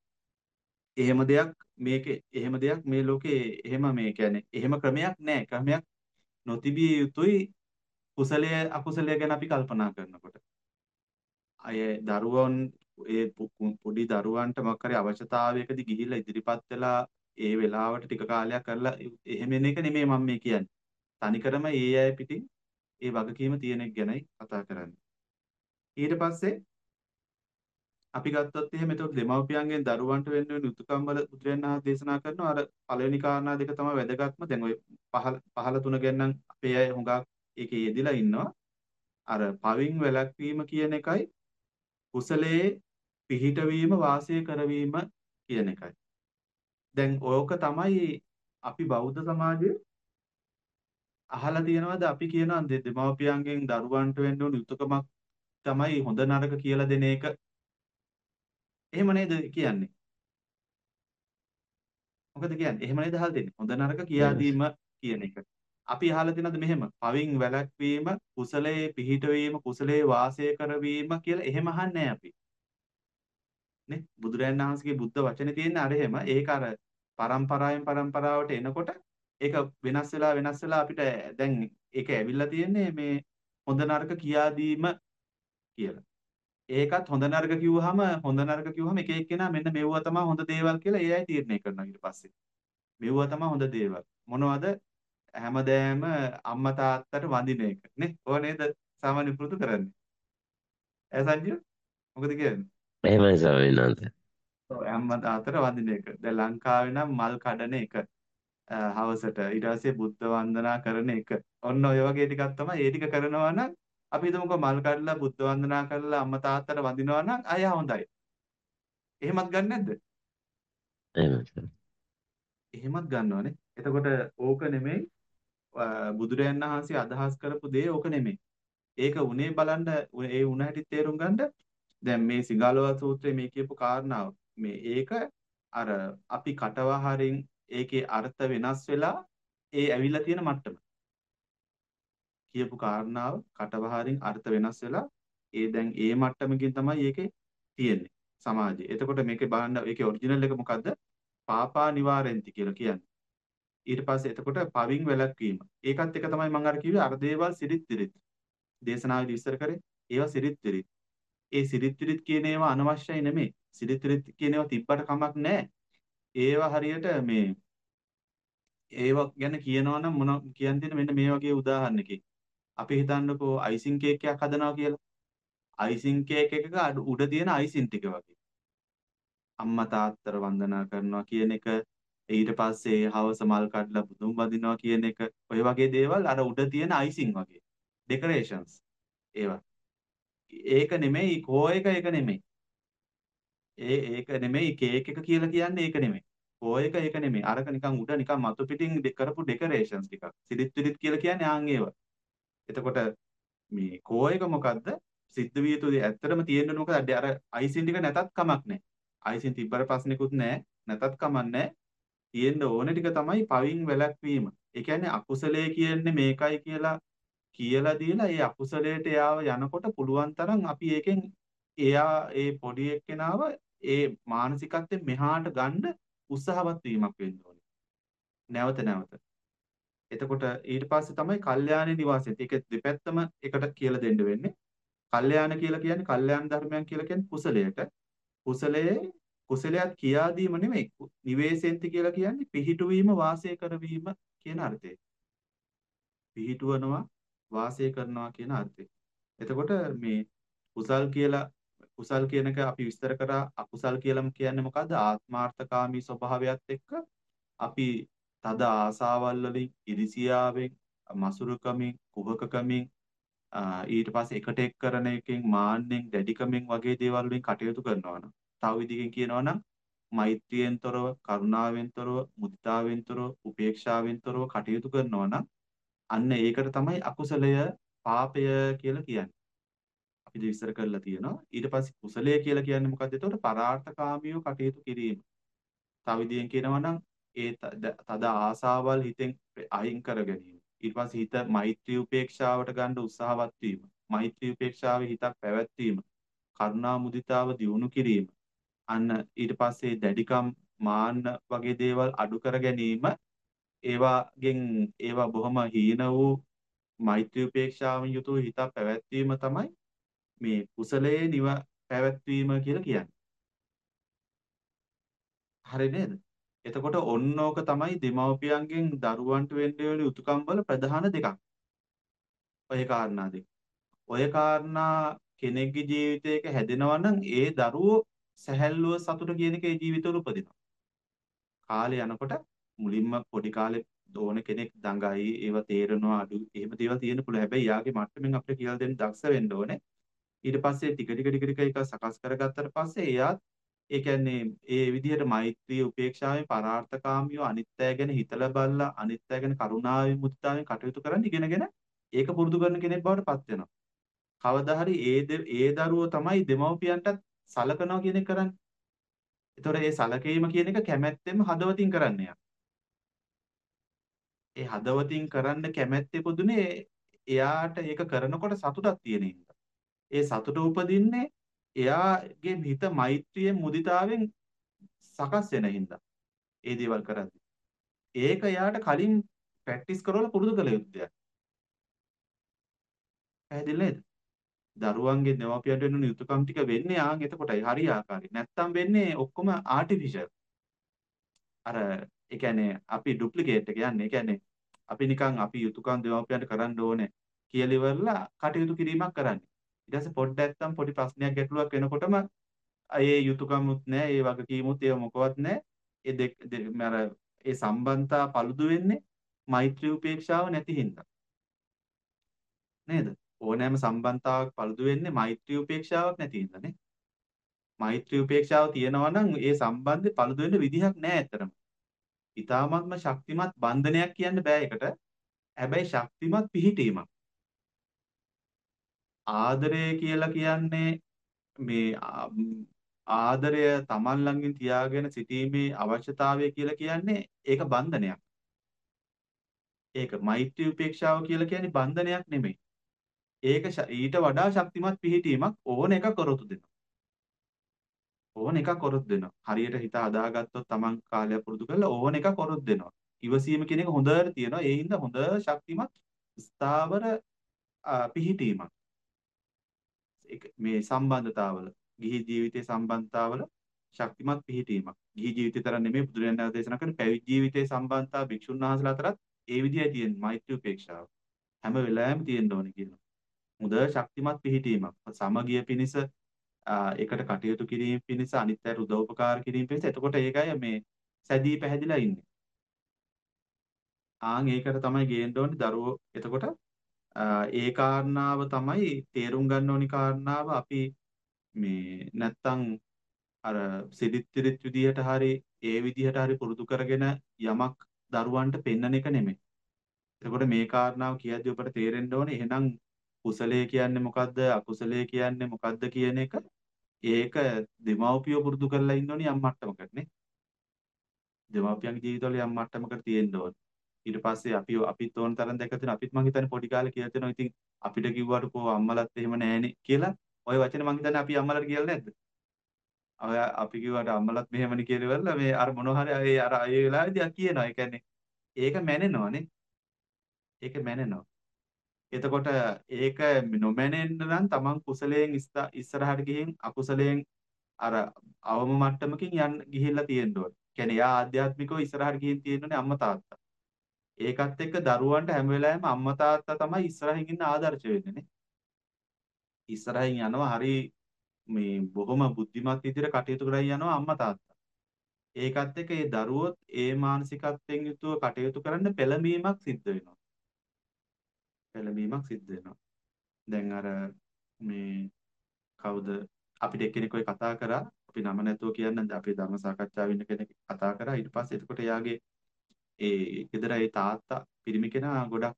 එහෙම දෙයක් මේකේ එහෙම දෙයක් මේ ලෝකේ එහෙම මේ කියන්නේ එහෙම ක්‍රමයක් නැහැ. ක්‍රමයක් නොතිබිය යුතුයි කුසලය අකුසලය ගැන අපි කල්පනා කරනකොට. අය දරුවන් ඒ පොඩි දරුවන්ට මොකක් හරි අවශ්‍යතාවයකදී ගිහිල්ලා ඉදිරිපත් වෙලා ඒ වෙලාවට ටික කාලයක් කරලා එහෙම එන එක නෙමෙයි මම මේ කියන්නේ. තනිකරම ඒ අය පිටින් ඒ වගකීම තියෙන එක ගැනයි කතා කරන්නේ. ඊට පස්සේ අපි ගත්තොත් එහෙම එතකොට දෙමව්පියන්ගෙන් දරුවන්ට වෙන්න වෙන යුතුයකම් වල බුදුරජාණන් වහන්සේ දේශනා කරනවා අර පළවෙනි කාරණා දෙක තමයි වැදගත්ම. දැන් ওই පහල පහල තුන ගැන නම් අපේ අය හුඟක් ඒකේ යෙදිලා ඉන්නවා. අර පවින් වැළැක්වීම කියන එකයි කුසලයේ පිහිටවීම වාසය කරවීම කියන එකයි. දැන් ඕක තමයි අපි බෞද්ධ සමාජයේ අහලා තියෙනවද අපි කියනවා දෙමව්පියන්ගෙන් දරුවන්ට වෙන්න ඕන යුතුයකමක් තමයි හොඳ නරක කියලා දෙන එක එහෙම නේද කියන්නේ? මොකද කියන්නේ? එහෙම නේද අහලා තියෙන්නේ? හොඳ නරක කියා දීම කියන එක. අපි අහලා තියෙනවද මෙහෙම? පවින් වැළැක්වීම, කුසලයේ පිහිටවීම, කුසලයේ වාසය කරවීම කියලා එහෙම අහන්නේ අපි. නේ බුදුරයන් වහන්සේගේ බුද්ධ වචනේ තියෙන්නේ අර එහෙම ඒක අර පරම්පරාවෙන් පරම්පරාවට එනකොට ඒක වෙනස් වෙලා වෙනස් වෙලා අපිට දැන් ඒක ඇවිල්ලා තියෙන්නේ මේ හොඳ නරක කියා දීම කියලා. ඒකත් හොඳ නරක කිව්වහම හොඳ නරක කිව්වහම එක එක්කෙනා මෙන්න මෙව්වා තමයි හොඳ දේවල් කියලා ඒ අය තීරණය කරනවා ඊට පස්සේ. මෙව්වා තමයි හොඳ දේවල්. මොනවද? හැමදෑම අම්මා තාත්තට වඳින එක නේ. ඕක නේද සාමාන්‍ය පුරුදු කරන්නේ. ඈ සංජීව මොකද කියන්නේ? එහෙමයි ස්වාමීන් වහන්සේ. ඔව් අම්මා තාත්තට වඳින එක. දැන් ලංකාවේ නම් මල් කඩන එක. හවසට ඊට පස්සේ බුද්ධ වන්දනා කරන එක. ඔන්න ඔය වගේ ටිකක් තමයි ඒ ටික කරනවා නම් අපි හිතමුකෝ මල් කඩලා බුද්ධ වන්දනා කරලා අම්මා තාත්තට වඳිනවා නම් අය හොඳයි. එහෙමත් ගන්න නැද්ද? එහෙමත් ගන්නවනේ. එතකොට ඕක නෙමෙයි බුදුරයන් වහන්සේ අදහස් කරපු දේ ඕක නෙමෙයි. ඒක උනේ බලන්න ඒ උණ හැටි තේරුම් ගන්න දැන් මේ සිගාලෝවා සූත්‍රයේ මේ කියපු කාරණාව මේ ඒක අර අපි කටවහරින් ඒකේ අර්ථ වෙනස් වෙලා ඒ ඇවිල්ලා තියෙන මට්ටම. කියපු කාරණාව කටවහරින් අර්ථ වෙනස් වෙලා ඒ දැන් ඒ මට්ටමකින් තමයි ඒකේ තියෙන්නේ සමාජයේ. එතකොට මේකේ බලන්න ඒකේ ඔරිජිනල් එක මොකද්ද? පාපා නිවාරෙන්ති කියලා කියන්නේ. ඊට පස්සේ එතකොට පවින් වැළැක්වීම. ඒකත් එක තමයි මම අර කිව්වේ අර දේවල් සිරිත් විරිත්. දේශනාවේදී විස්තර කරේ. ඒවා සිරිත් විරිත්. ඒ සිරිත් විරිත් කියන ඒවා අනවශ්‍යයි නෙමෙයි. සිරිත් විරිත් කියන ඒවා තිබ්බට කමක් නැහැ. ඒවා හරියට මේ ඒවා ගැන කියනවා නම් මොන කියන්නේ මෙන්න මේ වගේ උදාහරණකින්. අපි හිතන්නකෝ අයිසින් කේක් එකක් හදනවා කියලා. අයිසින් කේක් එකක උඩ තියෙන අයිසින් ටික වගේ. අම්මා තාත්තට වන්දනා කරනවා කියන එක ඊට පස්සේ හවස මල් කඩලා බුදුන් වදිනවා කියන එක ඔය වගේ දේවල් අර උඩ තියෙන අයිසින් වගේ. ඩෙකරේෂන්ස් ඒවා. ඒක නෙමෙයි කෝ එක ඒක නෙමෙයි. ඒ ඒක නෙමෙයි කේක් එක කියලා කියන්නේ ඒක නෙමෙයි. කෝ එක ඒක නෙමෙයි. අරක නිකන් උඩ නිකන් මතු පිටින් කරපු ඩෙකරේෂන්ස් ටිකක්. සිරිත් විරිත් කියලා කියන්නේ ආන් ඒවා. එතකොට මේ කෝ එක මොකද්ද? සිද්ධ විය යුතු දේ ඇත්තටම තියෙන්න මොකද අර අයිසින් ටික නැතත් කමක් නැහැ. අයිසින් තිබ්බර ප්‍රශ්නිකුත් නැහැ. නැතත් කමක් නැහැ. තියෙන්න ඕන ටික තමයි පවින් වැළැක්වීම. ඒ කියන්නේ අකුසලයේ කියන්නේ මේකයි කියලා කියලා දීලා ඒ අකුසලයට එයාව යනකොට පුළුවන් තරම් අපි ඒකෙන් එයා ඒ පොඩි එක්කෙනාව ඒ මානසිකත්වයෙන් මෙහාට ගන්න උත්සාහවත් වීමක් වෙන්න ඕනේ. නැවත නැවත. එතකොට ඊට පස්සේ තමයි කල්යාණ නිවාසය. ඒක දෙපැත්තම එකට කියලා දෙන්න වෙන්නේ. කල්යාණ කියලා කියන්නේ කල්යාණ ධර්මයන් කියලා කියන්නේ කුසලයට. කුසලයේ කුසලයක් කියා දීම නෙමෙයි. නිවේසෙන්ති කියලා කියන්නේ පිහිටුවීම වාසය කරවීම කියන අර්ථය. පිහිටුවනවා වාසය කරනවා කියන අර්ථය. එතකොට මේ කුසල් කියලා කුසල් කියනක අපි විස්තර කරා අකුසල් කියලම කියන්නේ මොකද්ද? ආත්මාර්ථකාමී ස්වභාවයත් එක්ක අපි තද ආසාවල් වලින් ඉරිසියාවෙන් මසුරුකමින් කුහකකමින් ඊට පස්සේ එකට එක් කරන එකෙන් මාන්නෙන් දැඩිකමින් වගේ දේවල් වලින් කටයුතු කරනවා නම් තව විදිහකින් කියනවා නම් මෛත්‍රියෙන් තොරව කරුණාවෙන් තොරව මුදිතාවෙන් තොරව උපේක්ෂාවෙන් තොරව කටයුතු කරනවා නම් අන්න ඒකට තමයි අකුසලය පාපය කියලා කියන්නේ. අපි විස්තර කරලා තියෙනවා. ඊට පස්සේ කුසලය කියලා කියන්නේ මොකද්ද? එතකොට පරාර්ථකාමීව කටයුතු කිරීම. තව විදිහෙන් කියනවා නම් ඒ තද ආසාවල් හිතෙන් අයින් කර ගැනීම. ඊට පස්සේ හිත මෛත්‍රී උපේක්ෂාවට ගන්න උත්සාහවත් වීම. මෛත්‍රී උපේක්ෂාවේ හිතක් පැවැත්වීම. කරුණා මුදිතාව දියුණු කිරීම. අන්න ඊට පස්සේ දැඩිකම් මාන්න වගේ දේවල් අඩු කර ගැනීම ඒවාගෙන් ඒවා බොහොම හීන වූ මෛත්‍රී උපේක්ෂාවෙන් යුතුව හිත පැවැත්වීම තමයි මේ කුසලයේ නිව පැවැත්වීම කියලා කියන්නේ. හරි නේද? එතකොට ඔන්නෝක තමයි දෙමව්පියන්ගෙන් දරුවන්ට වෙන්න වෙන යුතුයකම් වල ප්‍රධාන දෙකක්. ඔය කාරණා දෙක. ඔය කාරණා කෙනෙක්ගේ ජීවිතයක හැදෙනවා නම් ඒ දරුවෝ සැහැල්ලුව සතුට කියන එක ඒ ජීවිතවල උපදිනවා. කාලේ යනකොට මුලින්ම පොඩි කාලේ ඕන කෙනෙක් දඟයි ඒව තේරෙනවා අඩු එහෙම දේවල් තියෙන්න පුළුවන්. හැබැයි යාගේ මට්ටමින් අපිට කියලා දෙන්න දක්ෂ වෙන්න ඕනේ. ඊට පස්සේ ටික ටික ටික ටික ඒක සකස් කරගත්තට පස්සේ එයාත් ඒ කියන්නේ ඒ විදිහට මෛත්‍රී උපේක්ෂාවෙන් පරාර්ථකාමීව අනිත්‍යය ගැන හිතලා බලලා අනිත්‍යය ගැන කරුණාවෙන් මුදිතාවෙන් කටයුතු කරන් ඉගෙනගෙන ඒක පුරුදු කරන කෙනෙක් බවට පත් වෙනවා. කවදා හරි ඒ ඒ දරුවෝ තමයි දෙමව්පියන්ටත් සලකනවා කියන එක කරන්නේ. ඒතොර ඒ සලකීම කියන එක කැමැත්තෙන්ම හදවතින් කරන්න යා. ඒ හදවතින් කරන්න කැමැත්තේ පුදුනේ එයාට ඒක කරනකොට සතුටක් තියෙන හින්දා. ඒ සතුට උපදින්නේ එයාගේ හිත මෛත්‍රියෙන් මුදිතාවෙන් සකස් වෙන හින්දා ඒ දේවල් කරද්දී. ඒක එයාට කලින් ප්‍රැක්ටිස් කරවලා පුරුදු කළ යුත්තේ. පැහැදිලි නේද? දරුවන්ගේ දෙමාපියන්ට වෙන යුතුයකම් ටික වෙන්නේ ආන් එතකොටයි හරි ආකාරයි. නැත්තම් වෙන්නේ ඔක්කොම ආටිෆිෂල්. අර ඒ කියන්නේ අපි ඩුප්ලිකේට් එක යන්නේ. ඒ කියන්නේ අපි නිකන් අපි යුතුයකම් දෙමාපියන්ට කරන්න ඕනේ කියලා ඉවරලා කටයුතු කිරීමක් කරන්නේ. ඊට පස්සේ පොඩ්ඩක් නැත්තම් පොඩි ප්‍රශ්නයක් ගැටලුවක් එනකොටම ඒ යුතුයකමුත් නැහැ, ඒ වගකීමුත් ඒව මොකවත් නැහැ. ඒ දෙක අර ඒ සම්බන්ධතා paludu වෙන්නේ මෛත්‍රී උපේක්ෂාව නැති හින්දා. නේද? ඕනෑම සම්බන්ධතාවක් paludu වෙන්නේ මෛත්‍රී උපේක්ෂාවක් නැති හින්දානේ. මෛත්‍රී උපේක්ෂාව තියෙනවා නම් ඒ සම්බන්ධේ paludu වෙන්න විදිහක් නැහැ ඇත්තටම. ඊ타මත්ම ශක්තිමත් බන්ධනයක් කියන්න බෑ ඒකට. හැබැයි ශක්තිමත් පිහිටීමක්. ආදරය කියලා කියන්නේ මේ ආදරය Taman ළඟින් තියාගෙන සිටීමේ අවශ්‍යතාවය කියලා කියන්නේ ඒක බන්ධනයක්. ඒක මෛත්‍රී උපේක්ෂාව කියලා කියන්නේ බන්ධනයක් නෙමෙයි. ඒක ඊට වඩා ශක්තිමත් පිහිටීමක් ඕන එක කරොතු දෙනවා. ඕන එක කරොත් දෙනවා. හරියට හිත හදාගත්තොත් Taman කාලය පුරුදු කරලා ඕන එක කරොත් දෙනවා. ඉවසීම කියන එක හොඳට තියෙනවා. ඒ හින්දා හොඳ ශක්තිමත් ස්ථාවර පිහිටීමක්. මේ සම්බන්ධතාවල ගිහි ජීවිතයේ සම්බන්ධතාවල ශක්තිමත් පිහිටීමක්. ගිහි ජීවිතය තරම් නෙමෙයි බුදුරජාණන් වහන්සේ දේශනා කරන පැවිදි ජීවිතයේ සම්බන්ධතාව භික්ෂුන් වහන්සේලා අතරත් ඒ විදිහයි තියෙන්නේ මෛත්‍රී උපේක්ෂාව. හැම වෙලාවෙම තියෙන්න ඕනේ කියනවා. මුද ශක්තිමත් පිහිටීමක්. සමගිය පිණිස ඒකට කටයුතු කිරීම පිණිස අනිත් අයට උදව් උපකාර කිරීම පිණිස එතකොට ඒකයි මේ සැදී පැහැදිලා ඉන්නේ. ආන් ඒකට තමයි ගේන්න ඕනේ දරුවෝ එතකොට ඒ කාරණාව තමයි තේරුම් ගන්න ඕනි කාරණාව අපි මේ නැත්තම් අර සිදිත් තිරිත් විදියට හරි ඒ විදියට හරි පුරුදු කරගෙන යමක් දරුවන්ට පෙන්වන එක නෙමෙයි. එතකොට මේ කාරණාව කියද්දී ඔබට තේරෙන්න ඕනේ එහෙනම් කුසලයේ කියන්නේ මොකද්ද අකුසලයේ කියන්නේ මොකද්ද කියන එක ඒක දෙමව්පියෝ පුරුදු කරලා ඉන්න ඕනේ යම් මට්ටමකට නේ. දෙමව්පියන්ගේ ජීවිතවල යම් මට්ටමකට තියෙන්න ඕනේ. ඊට පස්සේ අපි අපිත් ඕන තරම් දැක තියෙනවා අපිත් මං හිතන්නේ පොඩි කාලේ කියලා තියෙනවා ඉතින් අපිට කිව්වට කෝ අම්මලත් එහෙම නෑනේ කියලා ওই වචනේ මං හිතන්නේ අපි අම්මලට කියලා නැද්ද? ඔය අපි කිව්වට අම්මලත් මෙහෙමනේ කියලා ඉවරලා මේ අර මොනවා හරි ඒ අර ඒ වෙලාවේදී කියනවා. ඒ කියන්නේ ඒක මැනෙනවනේ. ඒක මැනෙනවා. එතකොට ඒක නොමැනෙන්න නම් තමන් කුසලයෙන් ඉස්සරහට ගිහින් අකුසලයෙන් අර අවම මට්ටමකින් යන්න ගිහිල්ලා තියෙන්න ඕනේ. කියන්නේ එයා ආධ්‍යාත්මිකව ඉස්සරහට ගිහින් තියෙන්නේ අම්මා තාත්තා. ඒකත් එක්ක දරුවන්ට හැම වෙලාවෙම අම්මා තාත්තා තමයි ඉස්සරහින් ඉන්න ආදර්ශ වෙන්නේ නේ. ඉස්සරහින් යනවා හරි මේ බොහොම බුද්ධිමත් විදිහට කටයුතු කරගෙන යනවා අම්මා තාත්තා. ඒකත් එක්ක ඒ දරුවොත් ඒ මානසිකත්වයෙන් යුතුව කටයුතු කරන්න පෙළඹීමක් සිද්ධ වෙනවා. පෙළඹීමක් සිද්ධ වෙනවා. දැන් අර මේ කවුද අපිට එක්කෙනෙක් ඔය කතා කරා අපි නම නැතුව කියන්න අපි ධර්ම සාකච්ඡාවේ ඉන්න කෙනෙක් කතා කරා ඊට පස්සේ එතකොට එයාගේ ඒ ගෙදර ඒ තාත්තා පිරිමි කෙනා ගොඩක්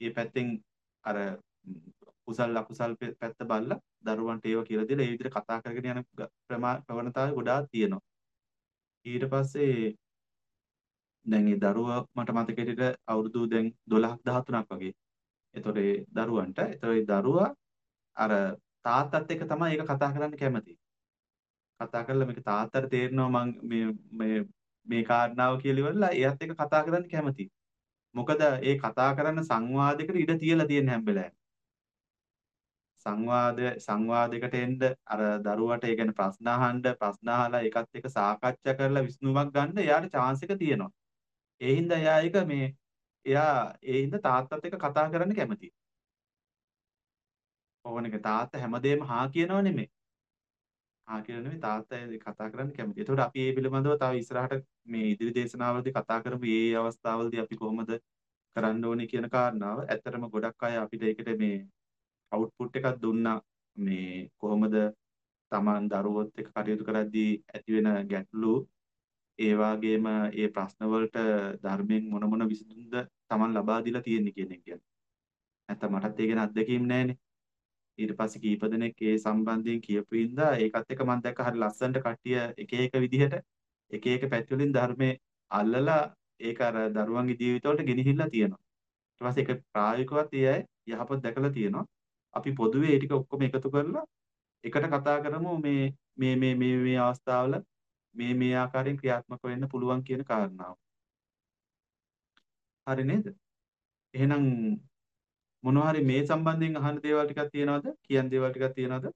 ඒ පැත්තෙන් අර කුසල් අකුසල් පැත්ත බලලා දරුවන්ට ඒව කියලා දීලා ඒ විදිහට කතා කරගෙන යන ප්‍රවණතාවය ගොඩාක් තියෙනවා. ඊට පස්සේ දැන් ඒ දරුවා මට මතක හිටියට අවුරුදු දැන් 12ක් 13ක් වගේ. එතකොට ඒ දරුවන්ට එතකොට ඒ දරුවා අර තාත්තත් එක්ක තමයි ඒක කතා කරන්න කැමති. කතා කරලා මේක තාත්තට තේරෙනවා මම මේ මේ මේ කාරණාව කියලා ඉවරලා එයාත් එක්ක කතා කරන්න කැමති. මොකද ඒ කතා කරන සංවාදයකට ඉඩ තියලා තියෙන හැම වෙලාවෙම. සංවාද සංවාදයකට එන්න අර දරුවට ඒ කියන්නේ ප්‍රශ්න අහන්න ප්‍රශ්න අහලා ඒකත් එක්ක සාකච්ඡා කරලා විසඳුමක් ගන්න එයාට chance එක තියෙනවා. ඒ හින්දා එයා ඒක මේ එයා ඒ හින්දා තාත්තත් එක්ක කතා කරන්න කැමතියි. ඕන එක තාත්තා හැමදේම හා කියනව නෙමෙයි. හා කියලා නෙමෙයි තාත්තා කතා කරන්න කැමතියි. ඒතකොට අපි මේ පිළිබඳව තව ඉස්සරහට මේ ඉදිරි දේශනාවලදී කතා කරමු මේ අවස්ථාවලදී අපි කොහොමද කරන්න ඕනේ කියන කාරණාව. ඇත්තටම ගොඩක් අය අපිට ඒකට මේ අවුට්පුට් එකක් දුන්නා මේ කොහොමද Taman දරුවොත් එක්ක කටයුතු කරද්දී ඇති වෙන ගැටලු ඒ වගේම ඒ ප්‍රශ්න වලට ධර්මයෙන් මොන මොන විසඳුම්ද Taman ලබා දීලා තියෙන්නේ කියන එක කියන්නේ. නැත්නම් මටත් ඒ ගැන අත්දැකීම් නැහැනේ. ඊට පස්සේ කීප දෙනෙක් ඒ සම්බන්ධයෙන් කියපු හින්දා ඒකත් එක්ක මම දැක්ක හරි ලස්සනට කට්ටිය එක එක විදිහට එක එක පැති වලින් ධර්මයේ අල්ලලා ඒක අර දරුවන්ගේ ජීවිතවලට ගෙනහිල්ලා තියෙනවා. ඊට පස්සේ ඒක ප්‍රායෝගිකවත් ඒ අය යහපත් දැකලා තියෙනවා. අපි පොදුවේ ඒ ටික ඔක්කොම එකතු කරලා එකට කතා කරමු මේ මේ මේ මේ මේ අවස්ථාවල මේ මේ ආකාරයෙන් ක්‍රියාත්මක වෙන්න පුළුවන් කියන කාරණාව. හරි නේද? එහෙනම් මොනවා හරි මේ සම්බන්ධයෙන් අහන්න දේවල් ටිකක් තියෙනවද? කියන්න දේවල් ටිකක් තියෙනවද?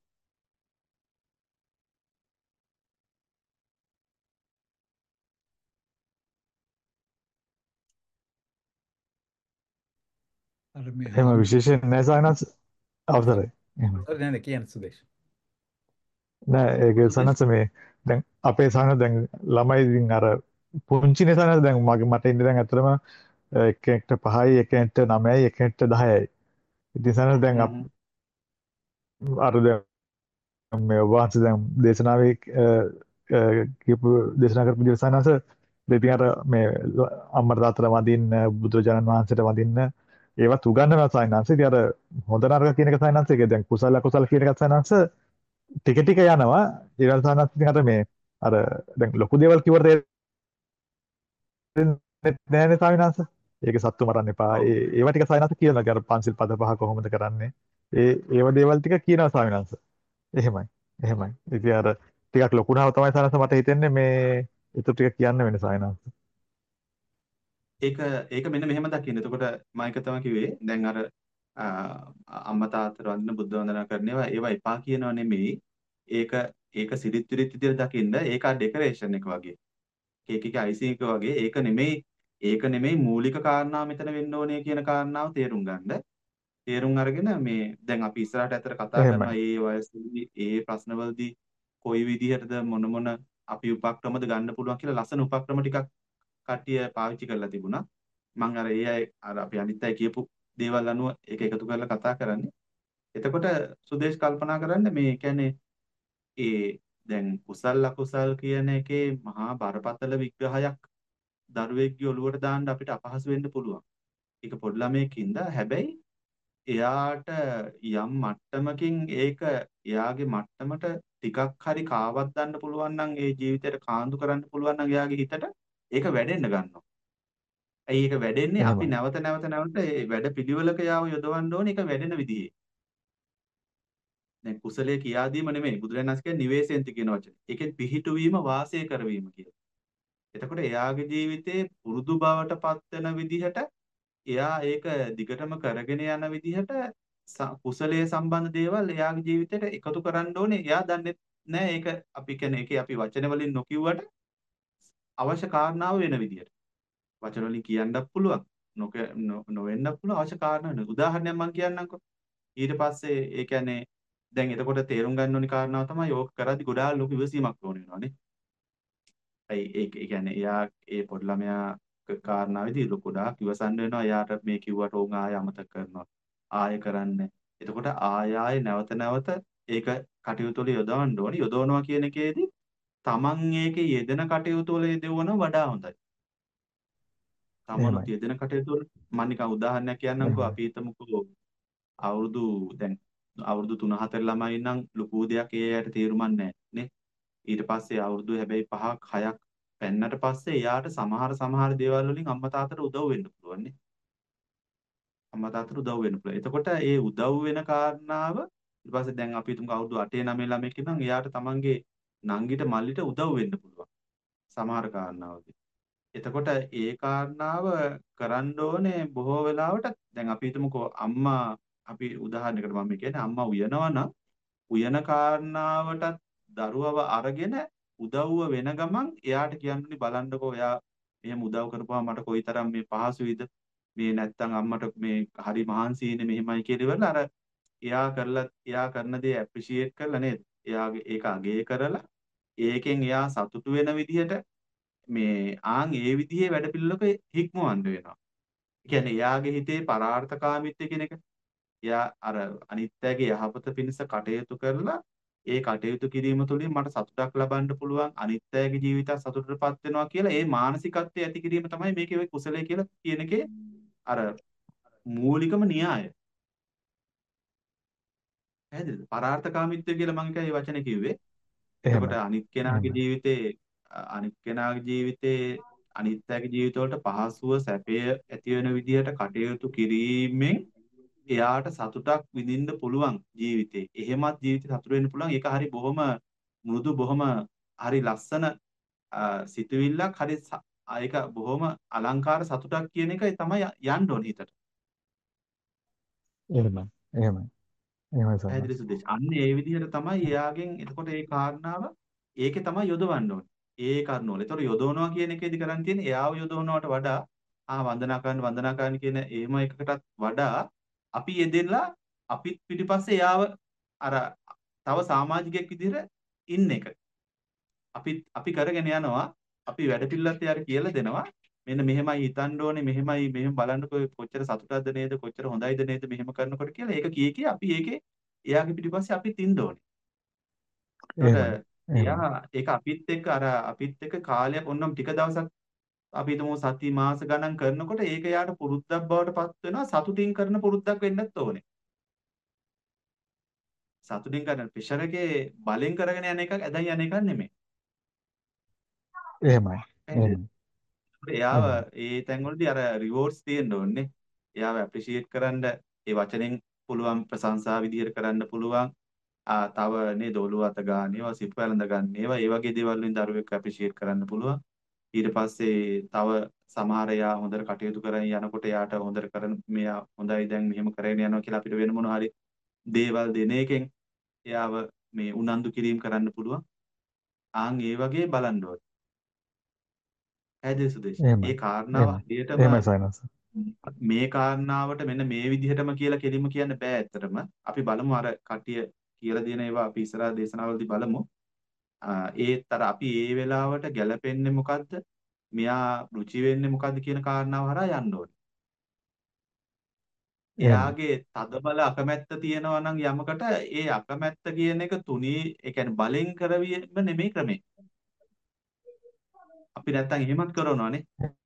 අර මේ එහෙම විශේෂයෙන් නැහැ සායනස් අවසරයි. එහෙම. හරි නේද කියන්න සුදේශ්. නෑ ඒක සනස මේ දැන් අපේ සාන දැන් ළමයි ඉතින් අර පුංචිනේ සනස දැන් මගේ මට ඉන්නේ දැන් ඇත්තටම එක්කෙනෙක්ට 5යි එක්කෙනෙක්ට 9යි එක්කෙනෙක්ට 10යි. ඉතින් සනස දැන් අප. අර දැන් මේ වහන්සේ දැන් දේශනාවේ කියපු දේශනා කරපු විදිහට සනස දෙපිය අර මේ අම්මට තාත්තට වඳින්න බුදුරජාණන් වහන්සේට වඳින්න ඒවත් උගන්වනවා සයන්ස්. ඉතින් අර හොඳ නරක කියන එක සයන්ස් එක දැන් කුසල අකුසල කියන එකත් සයන්ස් ටික ටික යනවා ඊළඟ සයන්ස් ඉතින් අර මේ අර දැන් ලොකු දේවල් කිව්වට තේරෙන්නේ නැහැ සයන්ස්. ඒක සත්තු මරන්න එපා. ඒ ඒවා ටික සයන්ස් කියනවා. අර පන්සිල් පද පහ කොහොමද කරන්නේ? ඒ ඒව දේවල් ටික කියනවා සයන්ස්. එහෙමයි. එහෙමයි. ඉතින් අර ටිකක් ලොකුනහම තමයි සයන්ස් මට හිතෙන්නේ මේ ඒත් ටික කියන්න වෙන සයන්ස්. ඒක ඒක මෙන්න මෙහෙම දකින්න. එතකොට මම එක තමයි කිව්වේ. දැන් අර ආ, අම්මා තාත්තට වන්දන බුද්ධ වන්දනා කරන ඒවා ඒවා එපා කියනව නෙමෙයි. ඒක ඒක සිරිත් විරිත් විදියට දකින්න ඒක ඩෙකරේෂන් එක වගේ. කේක් එකේ අයිසිං එක වගේ ඒක නෙමෙයි ඒක නෙමෙයි මූලික කාරණාව මෙතන වෙන්න ඕනේ කියන කාරණාව තේරුම් ගන්න. තේරුම් අරගෙන මේ දැන් අපි ඉස්සරහට ඇතර කතා. කරනවා ඒ වයසේදී ඒ ප්‍රශ්නවලදී කොයි විදිහටද මොන මොන අපි උපක්‍රමද ගන්න පුළුවන් කියලා ලස්සන උපක්‍රම ටිකක් කට්ටිය පාවිච්චි කරලා තිබුණා. මම අර ඒ අය අර අපි අනිත් අය කියපු දේවල් අනුව ඒක එකතු කරලා කතා කරන්නේ. එතකොට සුදේශ් කල්පනා කරන්න මේ කියන්නේ ඒ දැන් කුසල් අකුසල් කියන එකේ මහා බරපතල විග්‍රහයක් දරුවෙක්ගේ ඔළුවට දාන්න අපිට අපහසු වෙන්න පුළුවන්. ඒක පොඩි ළමයෙක්ින්ද හැබැයි එයාට යම් මට්ටමකින් ඒක එයාගේ මට්ටමට ටිකක් හරි කාවත් ගන්න පුළුවන් නම් ඒ ජීවිතයට කාන්දු කරන්න පුළුවන් නම් එයාගේ හිතට ඒක වැඩෙන්න ගන්නවා. ඇයි ඒක වැඩෙන්නේ? අපි. නැවත නැවත නැවත ඒ වැඩ පිළිවෙලක යාව යොදවන්න ඕනේ ඒක වැඩෙන විදිහේ. දැන් කුසලයේ කියාදීම නෙමෙයි බුදුරජාණන් වහන්සේ කියන්නේ නිවේසෙන්ති කියන වචනේ. ඒකෙන් පිහිටුවීම වාසය කරවීම කියලා. එතකොට එයාගේ ජීවිතේ පුරුදු බවට පත් වෙන විදිහට එයා ඒක දිගටම කරගෙන යන විදිහට ස- කුසලයේ සම්බන්ධ දේවල් එයාගේ ජීවිතයට එකතු කරන්න ඕනේ. එයා දන්නේ නැහැ ඒක අපි කියන්නේ ඒකේ අපි වචන වලින් නොකියුවට අවශ්‍ය කාරණාව වෙන විදිහට. වචන වලින් කියන්නත් පුළුවන්. නොක නො- නොවෙන්නත් පුළුවන් අවශ්‍ය කාරණා වෙන. උදාහරණයක් මම කියන්නම්කෝ. ඊට පස්සේ ඒ කියන්නේ දැන් එතකොට තේරුම් ගන්න ඕනි කාරණාව තමයි ඕක කරද්දි ගොඩාක් ලොකු ඉවසීමක් ඕන වෙනවානේ. ඒ කියන්නේ එයා ඒ පොඩි ළමයා කාරණාවේදී ලොකු ගොඩාක් ඉවසන්න වෙනවා. එයාට මේ කිව්වට උන් ආයෙ අමතක කරනවා. ආයෙ කරන්නේ. එතකොට ආයෙ ආයෙ නැවත නැවත ඒක කටයුතු වල යොදවන්න ඕනි. යොදවනවා කියන එකේදී තමන් ඒකේ යෙදෙන කටයුතු වල යෙදවන වඩා හොඳයි. එහෙමයි. යෙදෙන කටයුතු වල මම නිකන් උදාහරණයක් කියන්නම්කෝ. අපි හිතමුකෝ අවුරුදු දැන් අවුරුදු 3-4 ළමයි නම් ලොකු දෙයක් ඒ අයට තේරුමක් නැහැ. ඊට පස්සේ අවුරුදු හැබැයි 5ක් 6ක් පෙන්නට පස්සේ එයාට සමහර සමහර දේවල් වලින් අම්මා තාත්තට උදව් වෙන්න පුළුවන් නේ. අම්මා තාත්තට උදව් වෙන්න පුළුවන්. එතකොට ඒ උදව් වෙන කාරණාව ඊට පස්සේ දැන් අපි හිතමු අවුරුදු 8 9 ළමයෙක් ඉන්නම් එයාට තමන්ගේ නංගිට මල්ලිට උදව් වෙන්න පුළුවන්. සමහර කාරණාවලදී. එතකොට ඒ කාරණාව කරන්න ඕනේ බොහෝ වෙලාවට දැන් අපි හිතමුකෝ අම්මා අපි උදාහරණයකට මම කියන්නේ අම්මා උයනවා නම් උයන කාරණාවටත් දරුවව අරගෙන උදව්ව වෙන ගමන් එයාට කියන්නේ බලන්නකෝ එයා මෙහෙම උදව් කරපුවා මට කොයිතරම් මේ පහසුයිද මේ නැත්තම් අම්මට මේ හරි මහන්සියිනේ මෙහෙමයි කියලා ඉවරලා අර එයා කරලා එයා කරන දේ ඇප්‍රීෂিয়েට් කරලා නේද? එයාගේ ඒක අගය කරලා ඒකෙන් එයා සතුටු වෙන විදිහට මේ ආන් ඒ විදිහේ වැඩපිළිවෙලක හික්මවන්න වෙනවා. ඒ කියන්නේ එයාගේ හිතේ පරාර්ථකාමීත්වය කියන එක. එයා අර අනිත්‍යයේ යහපත පිණිස කටයුතු කරලා ඒ කටයුතු කිරීම තුළින් මට සතුටක් ලබන්න පුළුවන් අනිත්‍යයේ ජීවිතය සතුටටපත් වෙනවා කියලා ඒ මානසිකත්වය ඇති කිරීම තමයි මේකේ ඔය කුසලයේ කියලා කියන එකේ අර මූලිකම න්‍යාය. පැහැදිලිද? පරාර්ථකාමීත්වය කියලා මම එකයි වචනේ කිව්වේ. එතකොට. අනිත් කෙනාගේ. ජීවිතේ අනිත් කෙනාගේ ජීවිතේ අනිත් අයගේ ජීවිතවලට පහසුව සැපය ඇති වෙන විදිහට කටයුතු කිරීමෙන් එයාට සතුටක් විඳින්න පුළුවන් ජීවිතේ. එහෙමත් ජීවිතේ සතුට වෙන්න පුළුවන්. ඒක හරි බොහොම මෘදු බොහොම හරි ලස්සන සිතුවිල්ලක් හරි ඒක බොහොම අලංකාර සතුටක් කියන එක තමයි යන්න ඕනේ හිතට. එහෙමයි. එහෙමයි. එහෙමයි පැහැදිලි සයන්ස්. සුදේශ. අන්න ඒ විදිහට තමයි එයාගෙන් එතකොට ඒ කාරණාව ඒකේ තමයි යොදවන්න ඕනේ. ඒ කරුණවල. ඒතකොට යොදවනවා කියන එකේදී කරන් තියෙන්නේ එයාව යොදවනවට වඩා ආ වන්දනා කරන්න වන්දනා කරන්න කියන එහෙම එකකටත් වඩා අපි යෙදෙලා අපිත් පිටිපස්සේ එයාව අර තව සමාජිකයෙක් විදිහට ඉන්න එක. අපි අපි කරගෙන යනවා අපි වැඩ පිළිවෙලත් එයාට කියලා දෙනවා මෙන්න මෙහෙමයි හිතන්න ඕනේ මෙහෙමයි මෙහෙම බලන්නකො කොච්චර සතුටක්ද නේද කොච්චර හොඳයිද නේද මෙහෙම කරනකොට කියලා ඒක කී කී අපි ඒකේ එයාගේ පිටිපස්සේ අපිත් ඉන්න ඕනේ. එයා ඒක අපිත් එක්ක අර අපිත් එක්ක කාලයක් ඔන්නම් ටික දවසක් අපි හිතමු සති මාස ගණන් කරනකොට ඒක යාට පුරුද්දක් බවට පත් වෙනවා සතුටින් කරන පුරුද්දක් වෙන්නත් ඕනේ. සතුටින් කරන ප්‍රෙෂර් එකේ බලෙන් කරගෙන යන එකක් ඇදන් යන එකක් නෙමෙයි. එහෙමයි. එයාව ඒ තැන්වලදී අර රිවෝඩ්ස් තියෙන්න ඕනේ. එයාව ඇප්‍රීෂিয়েට් කරන්න ඒ වචනෙන් පුළුවන් ප්‍රශංසා විදිහට කරන්න පුළුවන්. ආ තව නේද ඔළුව අත ගන්න ඒවා සිප් වැළඳ ගන්න ඒවා ඒ වගේ දේවල් වලින් දරුවෙක් ඇප්‍රීෂিয়েට් කරන්න පුළුවන්. ඊට පස්සේ තව සමහර එයා හොඳට කටයුතු කරගෙන යනකොට එයාට හොඳට කරන මෙයා හොඳයි දැන් මෙහෙම කරගෙන යනවා කියලා අපිට වෙන මොනවා හරි දේවල් දෙන එකෙන් එයාව මේ උනන්දු කිරීම කරන්න පුළුවන්. ආන් ඒ වගේ බලන්න ඕනේ. පැහැදිලි සුදේශ. ඒ කාරණාව හරියටම. මේ කාරණාවට මෙන්න මේ විදිහටම කියලා කෙලින්ම කියන්න බෑ ඇත්තටම. අපි බලමු අර කටිය කියලා දෙන ඒවා අපි ඉස්සරහ දේශනාවලදී බලමු. ඒත් අර අපි ඒ වෙලාවට ගැළපෙන්නේ මොකද්ද? මෙයා රුචි වෙන්නේ මොකද්ද කියන කාරණාව හරහා යන්න ඕනේ. එයාගේ තදබල අකමැත්ත තියෙනවා නම් යමකට ඒ අකමැත්ත කියන එක තුනී ඒ කියන්නේ බලෙන් කරවීම නෙමෙයි ක්‍රමේ. අපි නැත්තම් එහෙමත් කරනවානේ.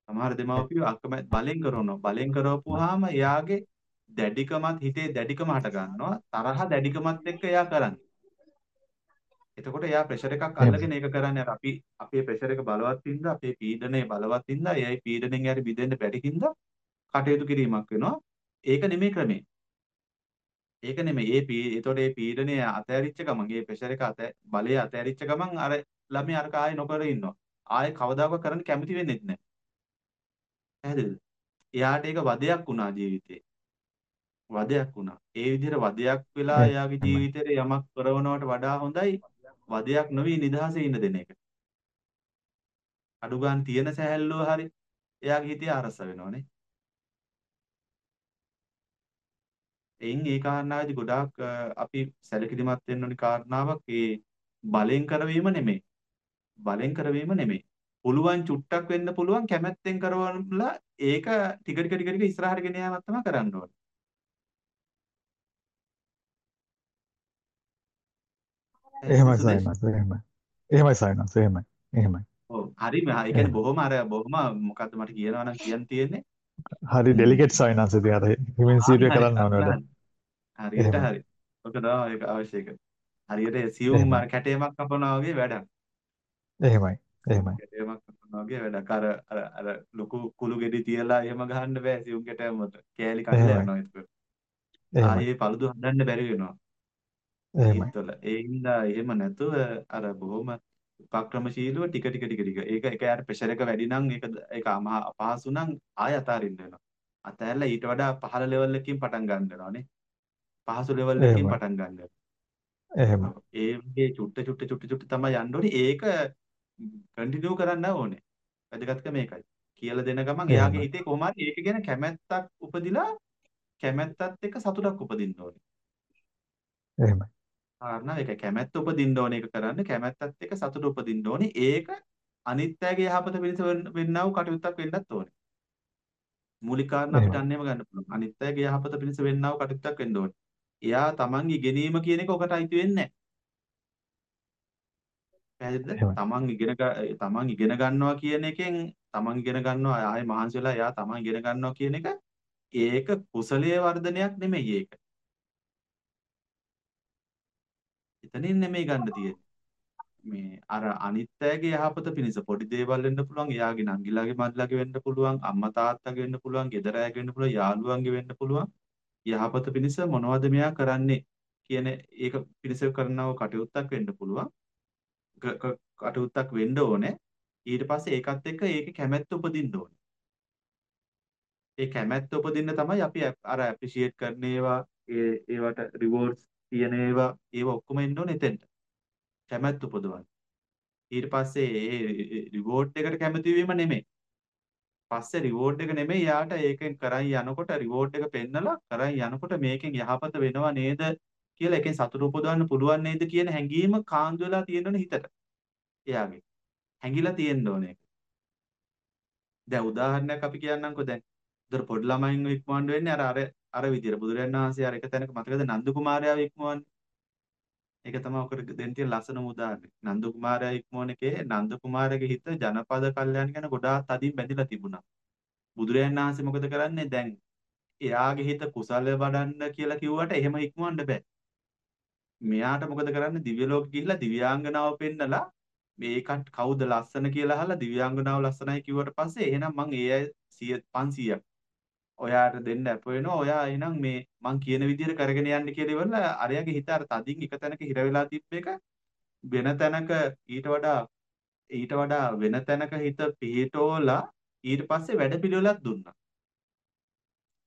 සමහර දෙමව්පියෝ අකමැත් බලෙන් කරනවා. බලෙන් කරවපුවාම එයාගේ දැඩිකමත් හිතේ දැඩිකම හට ගන්නවා. තරහ දැඩිකමත් එක්ක එයා කරන්නේ. එතකොට එයා ප්‍රෙෂර් එකක් අල්ලගෙන ඒක කරන්නේ අර අපි අපේ ප්‍රෙෂර් එක බලවත් හින්දා අපේ පීඩනය බලවත් හින්දා එයයි පීඩණයෙන් යාරි බිඳෙන්න බැරි හින්දා කටයුතු කිරීමක් වෙනවා. ඒක නෙමෙයි ක්‍රමේ. ඒක නෙමෙයි. ඒ එතකොට ඒ පීඩනය අතෑරිච්ච ගමන් ඒ ප්‍රෙෂර් එක අත බලය අතෑරිච්ච ගමන් අර ළමයා අර කායේ නොකර ඉන්නවා. ආයේ කවදාකවත් කරන්න කැමති වෙන්නේ නැහැ. පැහැදිලිද? එයාට ඒක වදයක් වුණා ජීවිතේ. වදයක් වුණා. ඒ විදිහට වදයක් වෙලා එයාගේ ජීවිතේට යමක් කරනවට වඩා හොඳයි වදයක් නොවි නිදහසේ ඉන්න දෙන එක. අඩු ගන්න තියෙන සැහැල්ලුව හරි එයාගේ හිතේ අරස වෙනවනේ. එයින් ඒ කාරණාවේදී ගොඩාක් අපි සැලකිලිමත් වෙන්න ඕනි කාරණාවක් ඒ බලෙන් කරවීම නෙමෙයි. බලෙන් කරවීම නෙමෙයි. පුළුවන් චුට්ටක් වෙන්න පුළුවන් කැමැත්තෙන් කරවලා ඒක ටික ටික ටික ටික ඉස්සරහට ගෙන යාමක් තමයි කරන්න ඕනේ. එහෙමයි සයන්ස් එහෙමයි. එහෙමයි සයන්ස් එහෙමයි. එහෙමයි. ඔව් හරිම ඒ කියන්නේ බොහොම අර බොහොම මොකද්ද මට කියනවා නම් කියන්න තියෙන්නේ හරි ඩෙලිකේට් සයන්ස් ඉතින් අර හිමින් සීරිය කරන්න ඕනේ වැඩ. හරියට හරි. ඔක තමයි ඒක අවශ්‍ය එක. හරියට සියුම් අර කැටේමක් කපනවා වගේ වැඩක්. එහෙමයි. එහෙමයි. කැටේමක් කපනවා වගේ වැඩක්. අර අර අර ලොකු කුළු ගෙඩි තියලා එහෙම ගහන්න බෑ සියුම් කැටයමකට. කෑලි කඩලා යනවා ඒක. ආයේ paludu හදන්න බැරි වෙනවා. එහෙමයි. හිතවල. ඒ හින්දා එහෙම නැතුව අර බොහොම උපක්‍රමශීලීව ටික ටික ටික ටික ඒක ඒක යාර ප්‍රෙෂර් එක වැඩි නම් ඒක ඒක අපහසු නම් ආය අතාරින්න වෙනවා. අතහැරලා ඊට වඩා පහළ ලෙවල් එකකින් පටන් ගන්න වෙනවානේ. පහසු ලෙවල් එකකින් පටන් ගන්න වෙනවා. එහෙම. ඒ වගේ චුට්ට චුට්ට චුට්ට චුට්ට තමයි යන්න ඕනේ. ඒක කන්ටිනියු කරන්න ඕනේ. වැදගත්කම මේකයි. කියලා දෙන ගමන් එයාගේ හිතේ කොහොම හරි ඒක ගැන කැමැත්තක් උපදිලා කැමැත්තත් එක්ක සතුටක් උපදින්න ඕනේ. එහෙමයි. කාරණා ඒක කැමැත්ත උපදින්න ඕනේ ඒක කරන්න. කැමැත්තත් එක්ක සතුට උපදින්න ඕනේ. ඒක අනිත්‍යයේ යහපත පිණිස වෙන්නා වූ කටයුත්තක් වෙන්නත් ඕනේ. මූලික කාරණා අපිට අන්නේම ගන්න පුළුවන්. අනිත්‍යයේ යහපත පිණිස වෙන්නා වූ කටයුත්තක් වෙන්න ඕනේ. එයා තමන්ගේ ඉගෙනීම කියන එක ඔකට අයිති වෙන්නේ නැහැ. තමන් ඉගෙන තමන් ඉගෙන ගන්නවා කියන එකෙන් තමන් ඉගෙන ගන්නවා. ආයේ මහන්සි වෙලා එයා තමන් ඉගෙන ගන්නවා කියන එක ඒක කුසලයේ වර්ධනයක් නෙමෙයි ඒක එතනින් නෙමෙයි ගන්න තියෙන්නේ. මේ අර අනිත්‍යයේ යහපත පිණිස පොඩි දේවල් වෙන්න පුළුවන්, එයාගේ නංගිලාගේ මල්ලාගේ වෙන්න පුළුවන්, අම්මා තාත්තගේ වෙන්න පුළුවන්, ගෙදර අයගේ වෙන්න පුළුවන්, යාළුවන්ගේ වෙන්න පුළුවන්. යහපත පිණිස මොනවද මෙයා කරන්නේ කියන ඒක පිණිස කරනව කටයුත්තක් වෙන්න පුළුවන්. ක- ක- කටයුත්තක් වෙන්න ඕනේ. ඊට පස්සේ ඒකත් එක්ක ඒකේ කැමැත්ත උපදින්න ඕනේ. ඒ කැමැත්ත උපදින්න තමයි අපි ඇප්- අර ඇප්‍රීෂিয়েට් කරන ඒවා ඒ ඒවට රිවෝඩ්ස් තියෙන ඒවා ඒවා ඔක්කොම එන්න ඕනේ එතෙන්ට. කැමැත්ත උපදවන්න. ඊට පස්සේ ඒ රිවෝඩ් එකට කැමති වීම නෙමෙයි. පස්සේ රිවෝඩ් එක නෙමෙයි යාට ඒකෙන් කරන් යනකොට රිවෝඩ් එක පෙන්නලා කරන් යනකොට මේකෙන් යහපත වෙනවා නේද කියලා එකෙන් සතුට උපදවන්න පුළුවන් නේද කියන හැඟීම කාන්දු වෙලා තියෙනවනේ හිතට. එයාගේ. හැංගිලා තියෙන්න ඕනේ. දැන් උදාහරණයක් අපි කියන්නම්කෝ දැන්. උදේ පොඩි ළමයින් ඉක්මවන්න වෙන්නේ අර අර අර විදියට බුදුරජාණන් වහන්සේ අර එක තැනක මතකද නන්ද කුමාරයාව ඉක්මවන්නේ. ඒක තමයි ඔකට දෙන්න තියෙන ලස්සනම උදාහරණය. නන්ද කුමාරයා ඉක්මවන එකේ නන්ද කුමාරයාගේ හිත ජනපද කල්යන් ගැන ගොඩාක් තදින් බැඳිලා තිබුණා. බුදුරජාණන් වහන්සේ මොකද කරන්නේ දැන් එයාගේ හිත කුසල වඩන්න කියලා කිව්වට එහෙම ඉක්මවන්න බෑ. මෙයාට මොකද කරන්නේ දිව්‍ය ලෝක ගිහිල්ලා දිව්‍යාංගනාව පෙන්නලා මේකට කවුද ලස්සන කියලා අහලා දිව්‍යාංගනාව ලස්සනයි කිව්වට පස්සේ එහෙනම් මං ඒ අය 100 500ක් ඔයාට දෙන්න අප වෙනවා ඔයා එහෙනම් මේ මං කියන විදිහට කරගෙන යන්න කියලා ඉවරලා අරයාගේ හිත අර තදින් එක තැනක හිර වෙලා තිබ්බ එක වෙන තැනක ඊට වඩා ඊට වඩා වෙන තැනක හිත පිහිටෝලා ඊට පස්සේ වැඩ පිළිවෙලක් දුන්නා.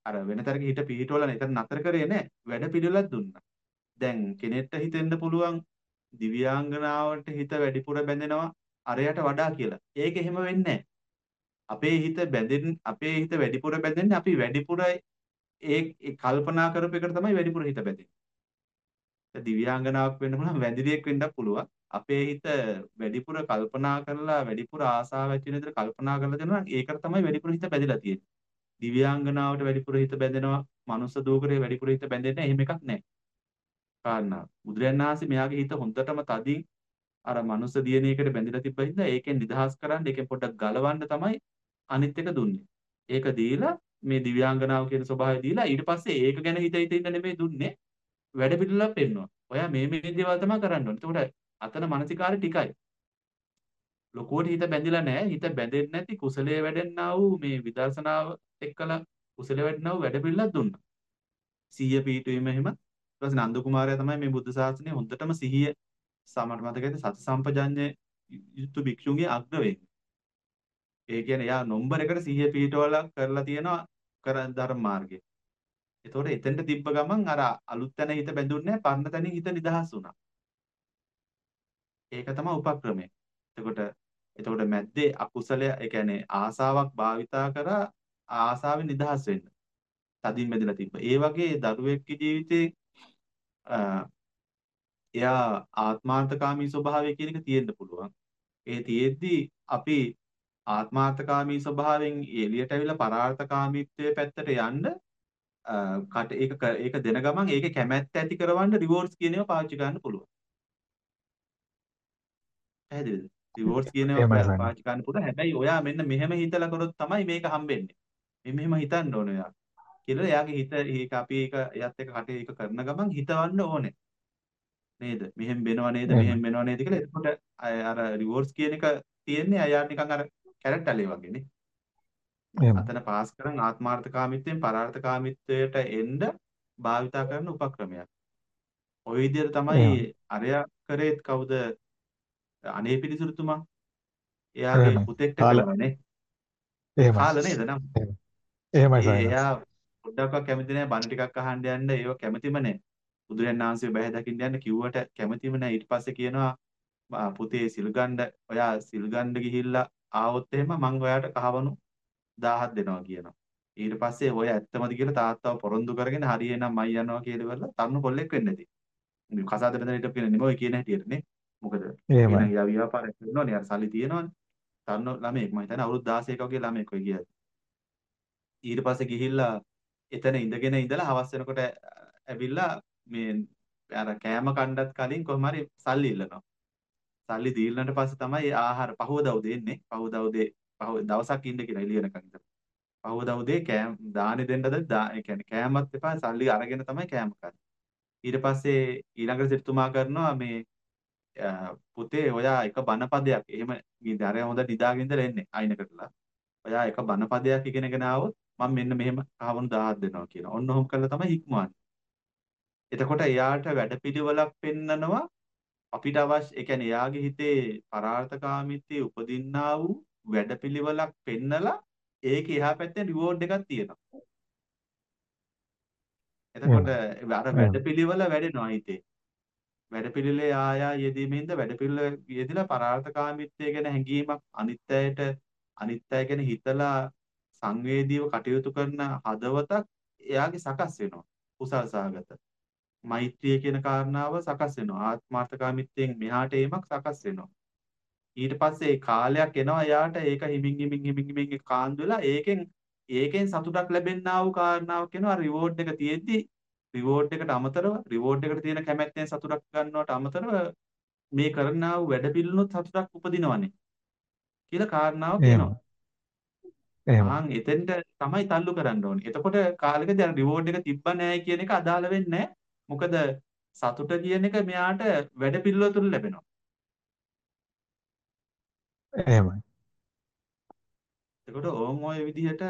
අර වෙන තැනක හිත පිහිටෝලා එතන නතර කරේ නෑ වැඩ පිළිවෙලක් දුන්නා. දැන් කෙනෙක්ට හිතෙන්න පුළුවන් දිව්‍යාංගනාවට හිත වැඩිපුර බැඳෙනවා අරයට වඩා කියලා. ඒක එහෙම වෙන්නේ අපේ හිත බැඳෙන අපේ හිත වැඩිපුර බැඳෙන්නේ අපි වැඩිපුර ඒ කල්පනා කරපු එකට තමයි වැඩිපුර හිත බැඳෙන්නේ. දිව්‍යාංගනාවක් වෙන්න පුළුවන් වැඳිරියෙක් වෙන්නත් පුළුවන්. අපේ හිත වැඩිපුර කල්පනා කරලා වැඩිපුර ආසාව ඇති වෙන විදිහට කල්පනා කරලා දෙනවා ඒකට තමයි වැඩිපුර හිත බැඳලා තියෙන්නේ. දිව්‍යාංගනාවට වැඩිපුර හිත බැඳෙනවා, මනුස්ස දෝකරේ වැඩිපුර හිත බැඳෙන්නේ එහෙම එකක් නැහැ. කාරණා. බුදුරජාණන් වහන්සේ මෙයාගේ හිත හොඳටම තදින් අර මනුස්ස දියණියකට බැඳලා තිබ්බ හින්දා ඒකෙන් නිදහස් කරන්න ඒකෙන් පොඩ්ඩක් ගලවන්න තමයි අනිත් එක දුන්නේ. ඒක දීලා මේ දිව්‍යාංගනාව කියන ස්වභාවය දීලා ඊට පස්සේ ඒක ගැන හිත හිත ඉන්න නෙමෙයි දුන්නේ. වැඩ පිළිවෙලක් පෙන්නවා. ඔයා මේ මේ දේවල් තමයි කරන්න ඕනේ. එතකොට අතන මානසිකාරය ටිකයි. ලොකුවට හිත බැඳිලා නැහැ. හිත බැඳෙන්නේ නැති කුසලයේ වැඩෙන්නා වූ මේ විදර්ශනාව එක්කලා කුසලයේ වැඩෙන්නා වූ වැඩ පිළිවෙලක් දුන්නා. සීය පීඨවීම එහෙම ඊට පස්සේ නන්ද කුමාරයා තමයි මේ බුද්ධ ශාසනය හොඳටම සිහිය සමට මතකයිද සති සම්පජඤ්ඤය යුතු භික්ෂුන්ගේ අග්‍ර වෙන්නේ. ඒ කියන්නේ යා නම්බර එකට සිහිය පිහිටවල කරලා තියෙනවා කර ධර්ම මාර්ගේ. එතකොට එතෙන්ට තිබ්බ ගමන් අර අලුත් තැන හිත බැඳුන්නේ නැහැ පරණ තැනින් හිත නිදහස් වුණා. ඒක තමයි උපක්‍රමය. එතකොට එතකොට මැද්දේ අකුසලය ඒ කියන්නේ ආසාවක් භාවිතා කරා ආසාවෙන් නිදහස් වෙන්න. තදින් බැඳලා තිබ්බ. ඒ වගේ දරුවෙක්ගේ ජීවිතේ එයා ආත්මාර්ථකාමී ස්වභාවය කියන එක තියෙන්න පුළුවන්. ඒ තියෙද්දි අපි ආත්මාර්ථකාමී ස්වභාවයෙන් එළියට ඇවිල්ලා පරාර්ථකාමීත්වයේ පැත්තට යන්න කට ඒක ඒක දෙන ගමන් ඒකේ කැමැත්ත ඇති කරවන්න රිවෝඩ්ස් කියන ඒවා පාවිච්චි කරන්න පුළුවන්. පැහැදිලිද? රිවෝඩ්ස් කියන ඒවා පාවිච්චි කරන්න පුළුවන්. හැබැයි ඔයා මෙන්න මෙහෙම හිතලා කරොත් තමයි මේක හම්බෙන්නේ. මේ මෙහෙම හිතන්න ඕනේ ඔයා. කියලා එයාගේ හිත ඒක අපි ඒක එයත් එක්ක කටේ ඒක කරන ගමන් හිතවන්න ඕනේ. නේද? මෙහෙම වෙනව නේද? මෙහෙම වෙනව නේද කියලා. එතකොට අර රිවෝඩ්ස් කියන එක තියෙන්නේ අයා නිකන් අර කැරට් ඇලේ වගේනේ. අතන පාස් කරන් ආත්මාර්ථකාමීත්වයෙන් පරාර්ථකාමීත්වයට එන්න භාවිතා කරන උපක්‍රමයක්. ওই විදිහට තමයි අරයා කරේත් කවුද අනේ පිළිසුරුතුමා. එයාගේ පුතෙක්ට කරනනේ. එහෙමයි. කාල නේද නම්? එහෙමයි සාරා. එයා පොඩ්ඩක්වත් කැමති නැහැ බණ ටිකක් අහන්න යන්න ඒව කැමතිම නැහැ. බුදුරජාණන් වහන්සේ බය දකින්න යන්න කිව්වට කැමතිම නැහැ. ඊට පස්සේ කියනවා පුතේ සිල් ගන්න ඔයා සිල් ගන්න ගිහිල්ලා ආවොත් එහෙම මං ඔයාට කහවණු 1000ක් දෙනවා කියනවා. ඊට පස්සේ ඔය ඇත්තමද කියලා තාත්තව පොරොන්දු කරගෙන හරියනම් මයි යනවා කියලා ඉවරලා තරුණ කොල්ලෙක් වෙන්න ඇති. කසාද බඳලා හිටපු කෙනෙක් නෙමෙයි කියන හැටියටනේ. මොකද එහෙමයි. එයා ව්‍යාපාරයක් කරනවනේ අර සල්ලි තියෙනවනේ. තරුණ ළමයෙක් මම හිතන්නේ අවුරුදු 16ක වගේ ළමයෙක් ඔය ගියා. ඊට පස්සේ ගිහිල්ලා එතන ඉඳගෙන ඉඳලා හවස් වෙනකොට ඇවිල්ලා මේ අර කෑම කණ්ඩත් කලින් කොහොම හරි සල්ලි ඉල්ලනවා. සල්ලි දීලනට පස්සේ තමයි ආහාර පහවදා උදේ එන්නේ. පහවදා උදේ පහව දවසක් ඉන්න කියලා එළියනකන් ඉඳලා. පහවදා උදේ කෑම දානි දෙන්නද ඒ කියන්නේ කෑමත් එපා සල්ලි අරගෙන තමයි කෑම කන්නේ. ඊට පස්සේ ඊළඟට සිටුමා කරනවා මේ පුතේ ඔයා එක බණපදයක් එහෙම ඉතින් අර හොඳ නිදාගෙන ඉඳලා එන්නේ අයිනකටලා. ඔයා එක බණපදයක් ඉගෙනගෙන ආවොත් මම මෙන්න මෙහෙම කහවණු 1000ක් දෙනවා කියනවා. ඔන්න ඔහොම කළා තමයි හික්මවන්නේ. එතකොට එයාට වැඩපිළිවෙලක් පෙන්නනවා අපිට අවශ්‍ය ඒ කියන්නේ එයාගේ හිතේ පරාර්ථකාමීත්වයේ උපදින්නා වූ වැඩපිළිවෙලක් පෙන්නලා ඒක එහා පැත්තෙන් රිවෝඩ් එකක් තියෙනවා. එතකොට. අර. වැඩපිළිවෙල වැඩෙනවා හිතේ. වැඩපිළිවෙලේ ආයා යෙදීමෙන්ද වැඩපිළිවෙල යෙදিলা පරාර්ථකාමීත්වය ගැන හැඟීමක් අනිත් අයට අනිත් අය ගැන හිතලා සංවේදීව කටයුතු කරන හදවතක් එයාගේ සකස් වෙනවා. කුසල් සහගත. මෛත්‍රිය කියන කාරණාව සකස් වෙනවා. ආත්මාර්ථකාමීත්වයෙන් මෙහාට ඒමක් සකස් වෙනවා. ඊට පස්සේ කාලයක් එනවා එයාට ඒක හිමින් හිමින් හිමින් හිමින් කාන්දු වෙලා ඒකෙන් ඒකෙන් සතුටක් ලැබෙන්නා වූ කාරණාවක් වෙනවා රිවෝඩ් එක තියෙද්දි රිවෝඩ් එකට අමතරව රිවෝඩ් එකට තියෙන කැමැත්තෙන් සතුටක් ගන්නවට අමතරව මේ කරන්නා වූ වැඩ පිළිනොත් සතුටක් උපදිනවනේ කියලා කාරණාවක්. එහෙමයි. ආන් එතෙන්ට තමයි තල්ලු කරන්න ඕනේ. එතකොට කාලෙකදී අර රිවෝඩ් එක තිබ්බ නැහැ කියන එක අදාළ වෙන්නේ නැහැ. මොකද සතුට කියන එක මෙයාට වැඩ පිළිවෙල තුල ලැබෙනවා. එහෙමයි. එතකොට ඕන් ඔය විදිහට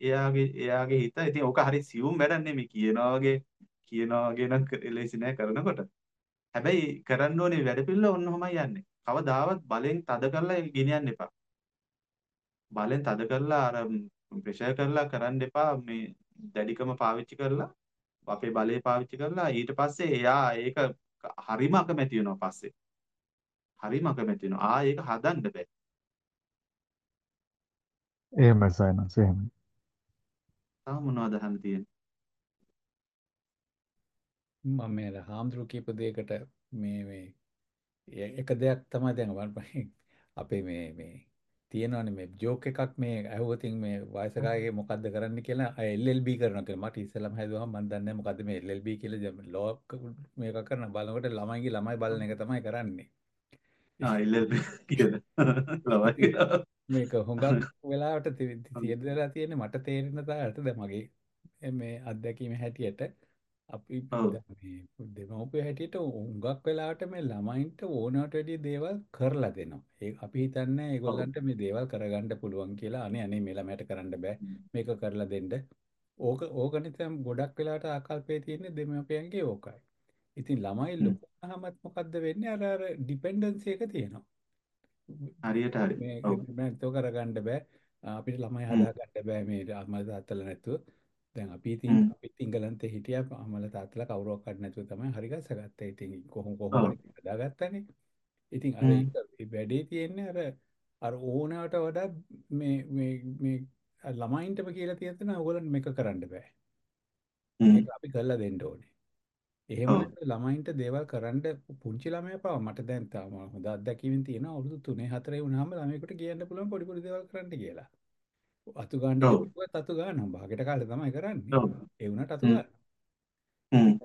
එයාගේ එයාගේ හිත ඉතින් ඕක හරි සියුම් වැඩක් නෙමෙයි කියනවා වගේ කියනවා වගේ නම් ලේසි නෑ කරනකොට. හැබැයි කරන්න ඕනේ වැඩපිළිවෙල ඔන්න ඔහමයි යන්නේ. කවදාවත් බලෙන් තද කරලා ගෙනියන්න එපා. බලෙන් තද කරලා අර ප්‍රෙෂර් කරලා කරන්න එපා මේ දැඩිකම පාවිච්චි කරලා අපේ බලය පාවිච්චි කරලා ඊට පස්සේ එයා ඒක හරිම අකමැති වෙනවා පස්සේ. හරිම අකමැති වෙනවා. ආ ඒක හදන්න බෑ. එහෙමයි සයනස් එහෙමයි. තාම මොනවද අහන්න තියෙන්නේ? මම මේ හාමුදුරු කියපු දෙයකට මේ මේ එක දෙයක් තමයි දැන් අපේ මේ මේ තියෙනවනේ මේ ජෝක් එකක් මේ ඇහුවතින් මේ වයසකාරගේ මොකද්ද කරන්න කියලා අය LLB කරනවා කියලා. මට ඉස්සෙල්ලාම හැදුවම මම දන්නේ නැහැ මොකද්ද මේ LLB කියලා. ලෝ මේක කරන බලනකොට ළමයිගේ ළමයි බලන එක තමයි කරන්නේ. ආ LLB [LAUGHS] කියලා. මේක හුඟක් [LAUGHS] වෙලාවට සියදලා තියෙන්නේ මට තේරෙන තාලට. දැන් මගේ මේ අත්දැකීම හැටියට අපි මේ දෙමව්පිය හැටියට හුඟක් වෙලාවට මේ ළමයින්ට ඕනවට වැඩිය දේවල් කරලා දෙනවා. ඒ අපි හිතන්නේ. ඒගොල්ලන්ට මේ දේවල් කරගන්න පුළුවන් කියලා. අනේ අනේ මේ ළමයට කරන්න බෑ. මේක කරලා දෙන්න. ඕක ඕක නිතරම ගොඩක් වෙලාවට ආකල්පයේ තියෙන්නේ දෙමව්පියන්ගේ ඕකයි. ඉතින් ළමයි. ලොකු වුණාමත් මොකද්ද වෙන්නේ? අර අර ඩිපෙන්ඩන්සි එක තියෙනවා. හරියට හරි. මේ ඔව්. නැත්නම් කරගන්න බෑ අපිට ළමයි. හදාගන්න බෑ මේ අම්මලා තාත්තලා නැතුව දැන් අපි ඉතින්. අපිත් ඉංගලන්තේ හිටියා අම්මලා තාත්තලා කවුරක්වත් නැතුව තමයි හරි ගස්සගත්තේ ඉතින් කොහොම කොහොම හදාගත්තනේ ඉතින් අර. ඒක වැඩේ තියෙන්නේ අර අර ඕනෑවට වඩා මේ මේ මේ ළමයින්ටම කියලා තියෙන ඕගොල්ලන් මේක කරන්න බෑ. මේක අපි කරලා දෙන්න ඕනේ එහෙම ළමයින්ට දේවල් කරන්න පුංචි ළමයා පවා මට දැන් තාම හොඳ අත්දැකීම් තියෙනවා අවුරුදු 3 4 වුණාම ළමයෙකුට කියන්න පුළුවන් පොඩි පොඩි දේවල් කරන්න කියලා. අතු ගන්න. කිව්වත් අතු ගන්නවා. භාගයට කාලේ තමයි කරන්නේ. ඒ වුණාට අතු. ගන්නවා.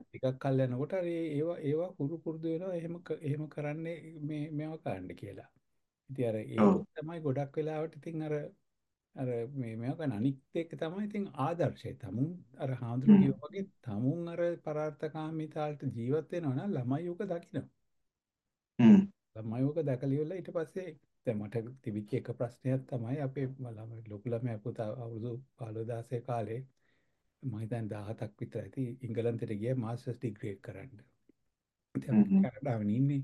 ටිකක් කල් යනකොට හරි ඒවා ඒවා හුරු පුරුදු වෙනවා එහෙම එහෙම කරන්නේ මේ මේවා කරන්න කියලා. ඉතින් අර. ඒක තමයි ගොඩක් වෙලාවට ඉතින් අර අර මේ මේවා කරන අනිත් එක තමයි ඉතින් ආදර්ශය. තමුන් අර හාමුදුරු හ්ම්. කියවා වගේ තමුන් අර පරාර්ථකාමීතාවට ජීවත් වෙනවා නම් ළමයි උක දකිනවා. ළමයි ඕක දැකලා ඉවරලා ඊට පස්සේ දැන් මට තිබිච්ච එක ප්‍රශ්නයක් තමයි අපේ ළමයි ලොකු ළමයා පුතා අවුරුදු 15 16 කාලේ මම හිතන්නේ 17ක් විතර ඇති ඉංගලන්තයට ගියා මාස්ටර්ස් ඩිග්‍රී කරන්න. ඉතින් අපි හ්ම්. කැනඩාවේ ඉන්නේ.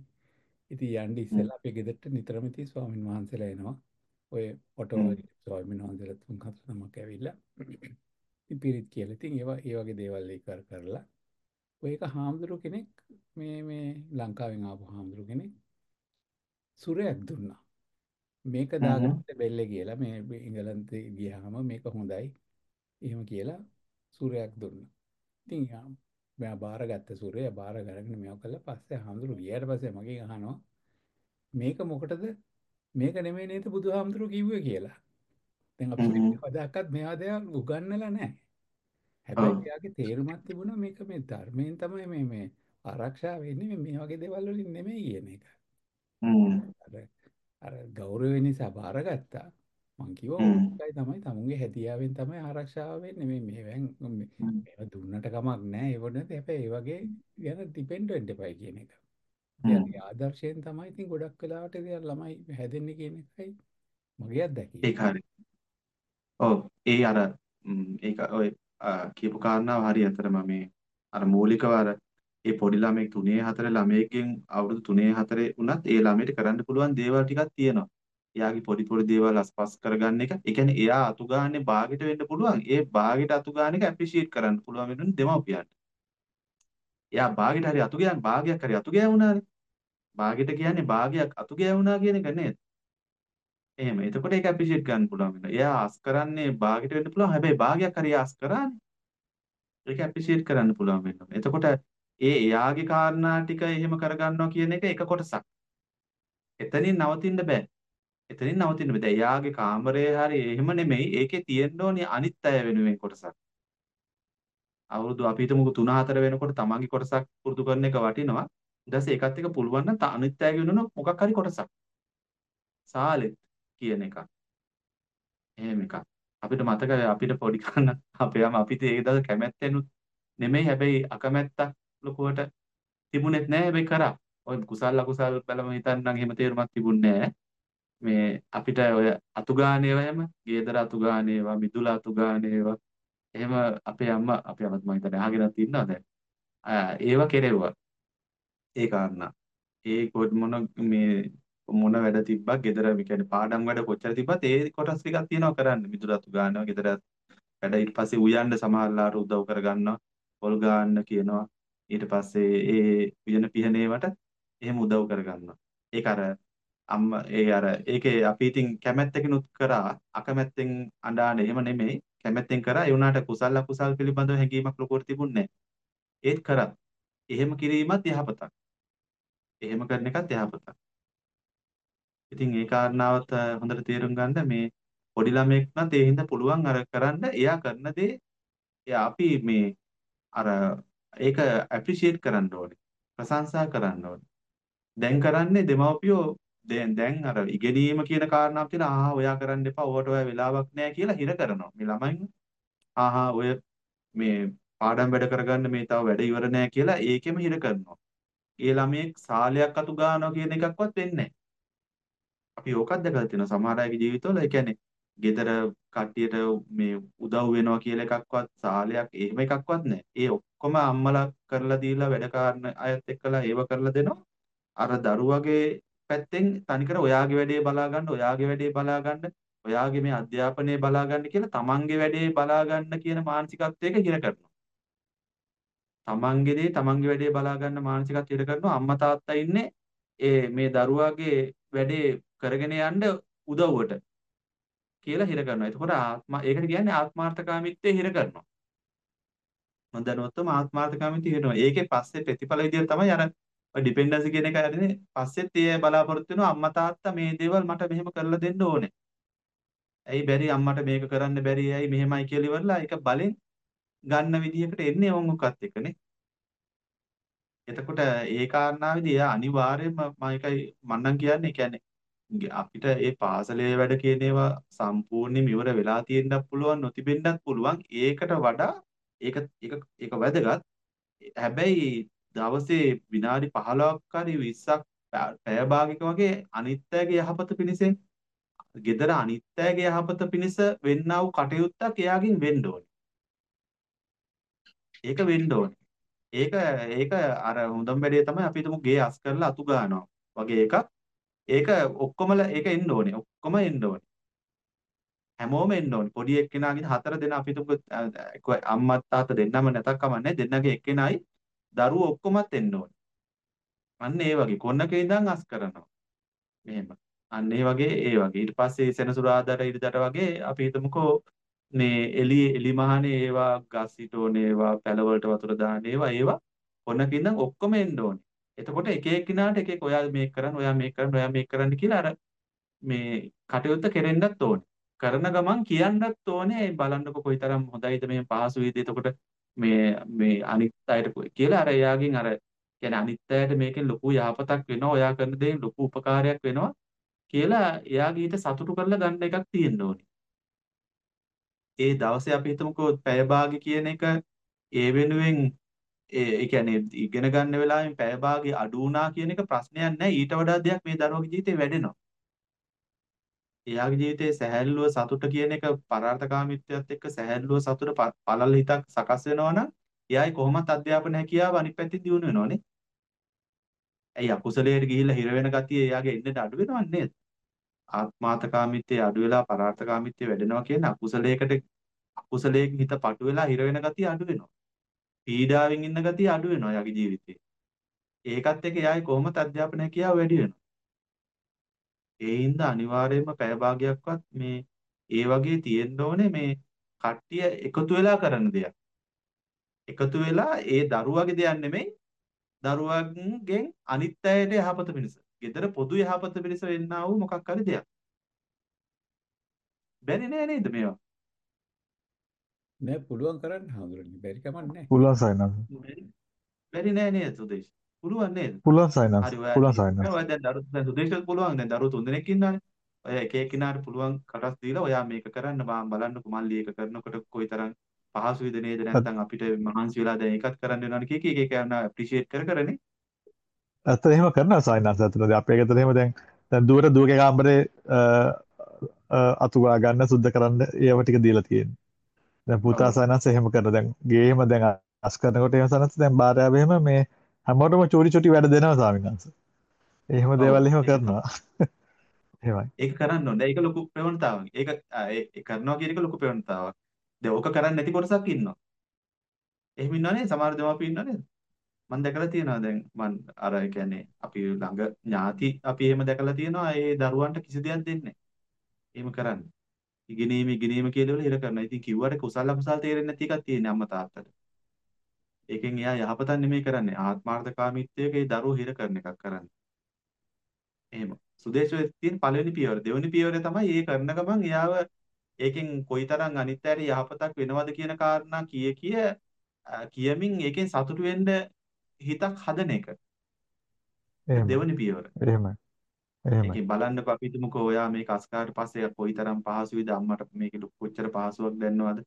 ඉතින් යන්න. ඉස්සෙල්ලා අපේ ගෙදරට නිතරම ඉතින් ස්වාමීන් වහන්සේලා එනවා. ඔය ඔටෝ. ස්වාමීන් වහන්සේලා තුන් හතර නමක් ඇවිල්ලා ඉතින් පිරිත් කියලා. ඉතින් ඒවා ඒ වගේ දේවල් ඒ කර කරලා ඔය එක හාමුදුරු කෙනෙක් මේ මේ ලංකාවෙන් ආපු හාමුදුරු කෙනෙක් සුරයක් දුන්නා. මේක. දාගන්න බෙල්ලේ කියලා මේ ඉංගලන්තේ ගියාම මේක හොඳයි. එහෙම කියලා සුරයක් දුන්නා. ඉතින් මෙයා බාරගත්ත සුරය බාර ගන්න මේව කළා පස්සේ හාමුදුරු ගියාට පස්සේ මගෙන් අහනවා මේක මොකටද මේක නෙමෙයි නේද බුදුහාමුදුරු කිව්වේ කියලා. දැන් අපි. කවදාකවත් මේවා දේවල් උගන්වලා නැහැ. හැබැයි එයාගේ තේරුමක් තිබුණා මේක මේ ධර්මයෙන් තමයි මේ මේ ආරක්ෂා වෙන්නේ මේ වගේ දේවල් වලින් නෙමෙයි කියන එක. හ්ම්. අර ගෞරවය නිසා බාරගත්තා. මං කිව්වා. ඕකයි තමයි තමුන්ගේ හැදියාවෙන් තමයි ආරක්ෂාව වෙන්නේ මේ මේවෙන්. මේවා දුන්නට කමක් නැහැ ඒව නැති හැබැයි ඒ වගේ ගැන ඩිපෙන්ඩ් වෙන්න එපයි කියන එක. අර ආදර්ශයෙන් තමයි ඉතින් ගොඩක් වෙලාවට ඉතින් ළමයි හැදෙන්නේ කියන එකයි මගේ අත්දැකීම. ඒක හරි. ඔව්. ඒ අර ඒක ඔය කියපු කාරණාව හරි අතරම මේ අර මූලිකව අර ඒ පොඩි ළමෙක් 3 4 ළමයෙක්ගෙන් අවුරුදු 3 4 වුණත් ඒ ළමයට කරන්න පුළුවන් දේවල් ටිකක් තියෙනවා. එයාගේ පොඩි පොඩි දේවල් අස්පස් කරගන්න එක. ඒ කියන්නේ එයා අතු ගාන්නේ බාගෙට වෙන්න පුළුවන්. ඒ බාගෙට අතු ගාන එක ඇප්‍රීෂিয়েට් කරන්න පුළුවන් වෙනුනේ දෙමව්පියන්ට. එයා බාගෙට හරි අතු ගෑන් බාගයක් හරි අතු ගෑවුණානේ. බාගෙට කියන්නේ බාගයක් අතු ගෑවුණා කියන එක නේද? එහෙම. එතකොට ඒක ඇප්‍රීෂিয়েට් ගන්න පුළුවන් වෙනවා. එයා අස් කරන්නේ බාගෙට වෙන්න පුළුවන්. හැබැයි බාගයක් හරි අස් කරානේ. ඒක ඇප්‍රීෂিয়েට් කරන්න පුළුවන් වෙනවා. එතකොට ඒ එයාගේ කාරණා ටික එහෙම කරගන්නවා කියන එක එක කොටසක්. එතනින් නවතින්න බෑ. එතනින් නවතින්න බෑ. දැන් එයාගේ කාමරය හරි එහෙම නෙමෙයි. ඒකේ තියෙන්න ඕනේ අනිත් අය වෙනුවෙන් කොටසක්. අවුරුදු අපි හිතමුකෝ 3 4 වෙනකොට තමන්ගේ කොටසක් පුරුදු කරන එක වටිනවා. ඊට පස්සේ ඒකත් එක්ක පුළුවන් නම් අනිත් අයගේ වෙනුවෙන් මොකක් හරි කොටසක්. සාලෙත් කියන එක. එහෙම එකක්. අපිට මතකයි අපිට පොඩි කන්න අපේ අම්මා අපිට ඒ දවස් කැමැත්තෙනුත් නෙමෙයි හැබැයි අකමැත්තක් ලොකුවට තිබුණෙත් නෑ හැබැයි කරා. ඔය කුසල් අකුසල් බලම හිතන්නම් එහෙම තේරුමක් තිබුණේ නෑ. මේ අපිට ඔය අතු ගානේව එහෙම ගේදර අතු ගානේවා මිදුල අතු ගානේවා එහෙම අපේ අම්මා අපේ අම්මත් මම හිතන්නේ අහගෙනත් ඉන්නවා දැන්. ඒව කෙරෙව්වා. ඒ කාරණා. ඒ මොන මේ මොන වැඩ තිබ්බත් ගෙදර මේ කියන්නේ පාඩම් වැඩ කොච්චර තිබ්බත් ඒ කොටස් ටිකක් තියෙනවා කරන්න. මිදුල අතු ගන්නවා ගෙදර වැඩ ඊට පස්සේ උයන්න සමහරලාට උදව් කරගන්නවා. පොල් ගන්න කියනවා. ඊට පස්සේ ඒ උයන පිහනේවට එහෙම උදව් කරගන්නවා. ඒක අර අම්මා ඒ අර ඒකේ අපි ඉතින් කැමැත්තකිනුත් කරා අකමැත්තෙන් අඬාන එහෙම නෙමෙයි. කැමැත්තෙන් කරා. ඒ වුණාට කුසල අකුසල් පිළිබඳව හැඟීමක් ලොකුවට තිබුණේ නැහැ. ඒත් කරා. එහෙම කිරීමත් යහපතක්. එහෙම කරන එකත් යහපතක්. ඉතින් ඒ කාරණාවත් හොඳට තේරුම් ගන්න මේ පොඩි ළමයෙක් නම් ඒ හින්දා පුළුවන් අර කරන්න එයා කරන දේ එයා අපි මේ අර ඒක ඇප්‍රීෂিয়েට් කරන්න ඕනේ. ප්‍රශංසා කරන්න ඕනේ. දැන් කරන්නේ දෙමව්පියෝ. දැන් දැන් අර ඉගෙනීම කියන කාරණාව තියෙන ආහා ඔයා කරන්න එපා. ඕවට ඔය වෙලාවක් නැහැ කියලා හිර කරනවා. මේ ළමයින් ආහා ඔය මේ පාඩම් වැඩ කරගන්න මේ තව වැඩ ඉවර නැහැ කියලා ඒකෙම හිර කරනවා. ඒ ළමයෙක් සාලයක් අතු ගන්නවා කියන එකක්වත් වෙන්නේ අපි ඕකත් දැකලා තියෙනවා. සමහර අයගේ ජීවිතවල ඒ කියන්නේ ගෙදර කට්ටියට මේ උදව් වෙනවා කියලා එකක්වත් සාලයක් එහෙම එකක්වත් නැහැ. ඒ ඔක්කොම අම්මලා කරලා දීලා වැඩ කරන අයත් එක්කලා ඒව කරලා දෙනවා. අර දරුවගේ පැත්තෙන් තනිකර ඔයාගේ වැඩේ බලා ගන්න, ඔයාගේ වැඩේ බලා ගන්න, ඔයාගේ මේ අධ්‍යාපනය බලා ගන්න කියලා තමන්ගේ වැඩේ බලා ගන්න කියන මානසිකත්වයක හිර කරනවා. තමන්ගේ දේ තමන්ගේ වැඩේ බලා ගන්න මානසිකත්වයට හිර කරනවා. අම්මා තාත්තා ඉන්නේ ඒ මේ දරුවාගේ වැඩේ කරගෙන යන්න උදව්වට කියලා හිර කරනවා. එතකොට ආත්ම ඒකට කියන්නේ ආත්මාර්ථකාමීත්වයේ හිර කරනවා. නොදැනුවත්වම ආත්මාර්ථකාමීත්වය හිරනවා. ඒකේ පස්සේ ප්‍රතිඵල විදියට තමයි අර ඩිපෙන්ඩන්සි කියන එක හරිනේ. පස්සෙත් ඒ බලාපොරොත්තු වෙනවා අම්මා තාත්තා මේ දේවල් මට මෙහෙම කරලා දෙන්න ඕනේ. ඇයි බැරි අම්මට මේක කරන්න බැරි ඇයි මෙහෙමයි කියලා ඉවරලා ඒක බලෙන් ගන්න විදිහකට එන්නේ ඕන් මොකක්ද එකනේ. එතකොට ඒ කාරණාවේදී එයා අනිවාර්යයෙන්ම මම ඒකයි මන්නම් කියන්නේ කියන්නේ අපිට ඒ පාසලේ වැඩ කියන ඒවා සම්පූර්ණයෙන්ම ඉවර වෙලා තියෙන්නත් පුළුවන් නොතිබෙන්නත් පුළුවන් ඒකට වඩා ඒක ඒක ඒක වැදගත් හැබැයි දවසේ විනාඩි 15ක් හරි 20ක් පැය භාගයක වගේ අනිත්‍යයේ යහපත පිණිසෙන් gedara අනිත්‍යයේ යහපත පිණිස වෙන්නා වූ කටයුත්තක් එයාගෙන් වෙන්න ඕනේ. ඒක වෙන්න ඕනේ. ඒක ඒක අර හොඳම වැඩේ තමයි අපි හිතමු ගේ අස් කරලා අතු ගන්නවා වගේ එකක්. ඒක ඔක්කොමලා ඒක එන්න ඕනේ. ඔක්කොම එන්න ඕනේ. හැමෝම එන්න ඕනේ. පොඩි එක්කෙනාගේ හතර දෙනා අපි හිතමු අම්මා තාත්තා දෙන්නම නැතක් කමන්නේ දෙන්නගේ එක්කෙනයි දරුවෝ ඔක්කොමත් එන්න ඕනේ. අන්න ඒ වගේ කොන්නක ඉඳන් අස් කරනවා. මෙහෙම. අන්න ඒ වගේ ඒ වගේ. ඊට පස්සේ සෙනසුරාදාට ඉරිදට වගේ අපි හිතමුකෝ මේ එලි එලි මහනේ ඒවා ගස් හිටෝනේ ඒවා පැලවලට වතුර දාන ඒවා ඒවා කොන්නක ඉඳන් ඔක්කොම එන්න ඕනේ. එතකොට එක එක්කිනාට එක එක ඔයා මේක කරන්න ඔයා මේක කරන්න ඔයා මේක කරන්න කියලා අර මේ කටයුත්ත කෙරෙන්නත් ඕනේ. කරන ගමන් කියන්නත් ඕනේ බලන්නකො කොයිතරම් හොඳයිද මේ පහසු වේද එතකොට මේ මේ අනිත් අයට කියලා අර එයාගෙන් අර කියන්නේ අනිත් අයට මේකෙන් ලොකු යහපතක් වෙනවා ඔයා කරන දේෙන් ලොකු උපකාරයක් වෙනවා කියලා එයාගේ ඊට සතුටු කරලා ගන්න එකක් තියෙන්න ඕනේ. ඒ දවසේ අපි හිතමුකෝ පැය භාගය කියන එක ඒ වෙනුවෙන් ඒ කියන්නේ ඉගෙන ගන්න වෙලාවෙන් පැය භාගය අඩු වුණා කියන එක ප්‍රශ්නයක් නෑ ඊට වඩා දෙයක් මේ දරුවගේ ජීවිතේ වැඩෙනවා. එයාගේ ජීවිතයේ සැහැල්ලුව සතුට කියන එක පරාර්ථකාමීත්වයත් එක්ක සැහැල්ලුව සතුට ප- පළල් හිතක් සකස් වෙනවා නම් එයායි කොහොමත් අධ්‍යාපන හැකියාව අනිත් පැත්තේ දියුණු වෙනවනේ. ඇයි අකුසලයට ගිහිල්ලා හිර වෙන ගතිය එයාගේ එන්නට අඩු වෙනවන්නේ නේද? ආත්මාර්ථකාමීත්වයේ අඩු වෙලා පරාර්ථකාමීත්වයේ වැඩෙනවා කියන්නේ අකුසලයකට අකුසලයක හිත පටු වෙලා හිර වෙන ගතිය අඩු වෙනවා. පීඩාවෙන් ඉන්න ගතිය අඩු වෙනවා එයාගේ ජීවිතේ. ඒකත් එක්ක එයායි කොහොමද අධ්‍යාපන හැකියාව වැඩි වෙනවා. ඒ හින්දා අනිවාර්යයෙන්ම පැය භාගයක්වත් මේ ඒ වගේ තියෙන්න ඕනේ මේ කට්ටිය එකතු වෙලා කරන දෙයක්. එකතු වෙලා ඒ දරුවගේ දෙයක් නෙමෙයි දරුවන්ගෙන් අනිත් අයට යහපත පිණිස. ගෙදර පොදු යහපත පිණිස වෙන්නා වූ මොකක් හරි දෙයක්. බැරි නෑ නේද මේවා? නෑ පුළුවන් කරන්න හඳුරන්නේ බැරි කමක් නෑ. පුළුවන් සයිනස්. බැරි බැරි නෑ නේද සුදේශ්? පුළුවන් නේද? පුළුවන් සයිනස්. හරි ඔයා පුළුවන් සයිනස්. ඔය දැන් දරු දැන් සුදේශත් පුළුවන් දැන් දරුවෝ තුන්දෙනෙක් ඉන්නවානේ. ඔය එක එක්කිනාට පුළුවන් කටස් දීලා ඔයා මේක කරන්න බාම් බලන්නකො මල්ලි ඒක කරනකොට කොයිතරම් පහසුයිද නේද නැත්නම් අපිට මහන්සි වෙලා දැන් ඒකත් කරන්න වෙනවනේ කී කී එක එක යන ඇප්‍රීෂিয়েට් කර කරනේ. ඇත්ත එහෙම කරනවා සයිනස් ඇත්තටම අපේ ගෙදර එහෙම දැන් දැන් දුවට දුවගේ කාමරේ අතු ගා ගන්න සුද්ධ කරන්න ඒව ටික දීලා තියෙනවා. දැන් පුතා ඔව්. සයිනස් එහෙම කරන දැන් ගේම දැන් අස් කරනකොට එහෙම සයිනස් දැන් භාර්යාව එහෙම මේ හැමෝටම චූටි චූටි වැඩ දෙනවා ස්වාමීන්. එහෙම. දේවල් එහෙම. කරනවා. [LAUGHS] එහෙමයි. ඒක කරන්න ඕනේ. ඒක ලොකු ප්‍රවණතාවක්. ඒක ඒ කරනවා කියන එක ලොකු ප්‍රවණතාවක්. දැන් ඕක කරන්නේ නැති කොටසක් ඉන්නවා. එහෙම ඉන්නවනේ සමහර දෙමාපිය ඉන්නවනේ. මම දැකලා තියෙනවා දැන් මම අර ඒ කියන්නේ අපි ළඟ ඥාති අපි එහෙම දැකලා තියෙනවා ඒ දරුවන්ට කිසි දෙයක් දෙන්නේ නැහැ. එහෙම කරන්නේ. ඉගෙනීම ඉගෙනීම කියලා ඉර කරනවා. ඉතින් කිව්වට කුසල අකුසල තේරෙන්නේ නැති එකක් තියෙන්නේ අම්මා තාත්තට. ඒකෙන් එයා යහපතක් නෙමෙයි කරන්නේ. ආත්මාර්ථකාමීත්වයක ඒ දරුවෝ හිර කරන එකක් කරන්නේ. එහෙම. සුදේශයේ තියෙන පළවෙනි පියවර. දෙවෙනි පියවර තමයි ඒ කරන ගමන් එයාව ඒකෙන් කොයිතරම් අනිත් අයට යහපතක් වෙනවද කියන කාරණා කිය කිය කියමින් ඒකෙන් සතුටු වෙන්න හිතක් හදන එක. දෙවෙනි පියවර. එහෙමයි. එහෙමයි. ඒකෙන් බලන්නකෝ අපි හිතමුකෝ ඔයා මේක අස්කාරට පස්සේ කොයිතරම් පහසුයිද අම්මට මේක කොච්චර පහසුවක් දැනනවද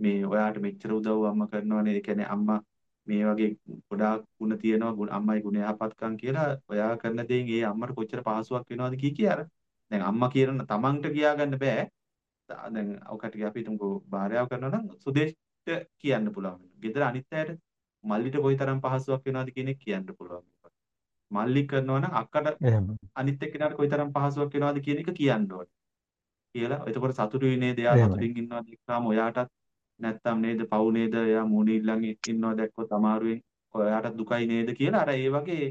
මේ ඔයාට මෙච්චර උදව් අම්මා කරනවනේ ඒ කියන්නේ අම්මා මේ වගේ ගොඩාක් ಗುಣ තියෙනවා ගුණ අම්මයි ගුණ යහපත්කම් කියලා ඔයා කරන දේෙන් ඒ අම්මට කොච්චර පහසුවක් වෙනවද කී කිය අර දැන් අම්මා කියන තමන්ට කියා ගන්න බෑ තා- දැන් ඔකට අපි හිතමුකෝ භාර්යාව කරනවා නම් සුදේෂ්ට කියන්න පුළුවන් වෙනවා. ගෙදර අනිත් අයට මල්ලිට කොයිතරම් පහසුවක් වෙනවද කියන එක කියන්න පුළුවන් වෙනවා. මල්ලි කරනවා නම් අක්කට. අනිත් එක්කෙනාට කොයිතරම් පහසුවක් වෙනවද කියන එක කියන්න ඕනේ. කියලා. එතකොට සතුටුයි නේද? එයා. සතුටින් ඉන්නවා දැක්කාම ඔයාටත් නැත්තම් නේද පව් නේද? එයා මූණේ ඊළඟ ඉන්නවා දැක්කොත් අමාරුවෙන් ඔයාටත් දුකයි නේද කියලා අර ඒ වගේ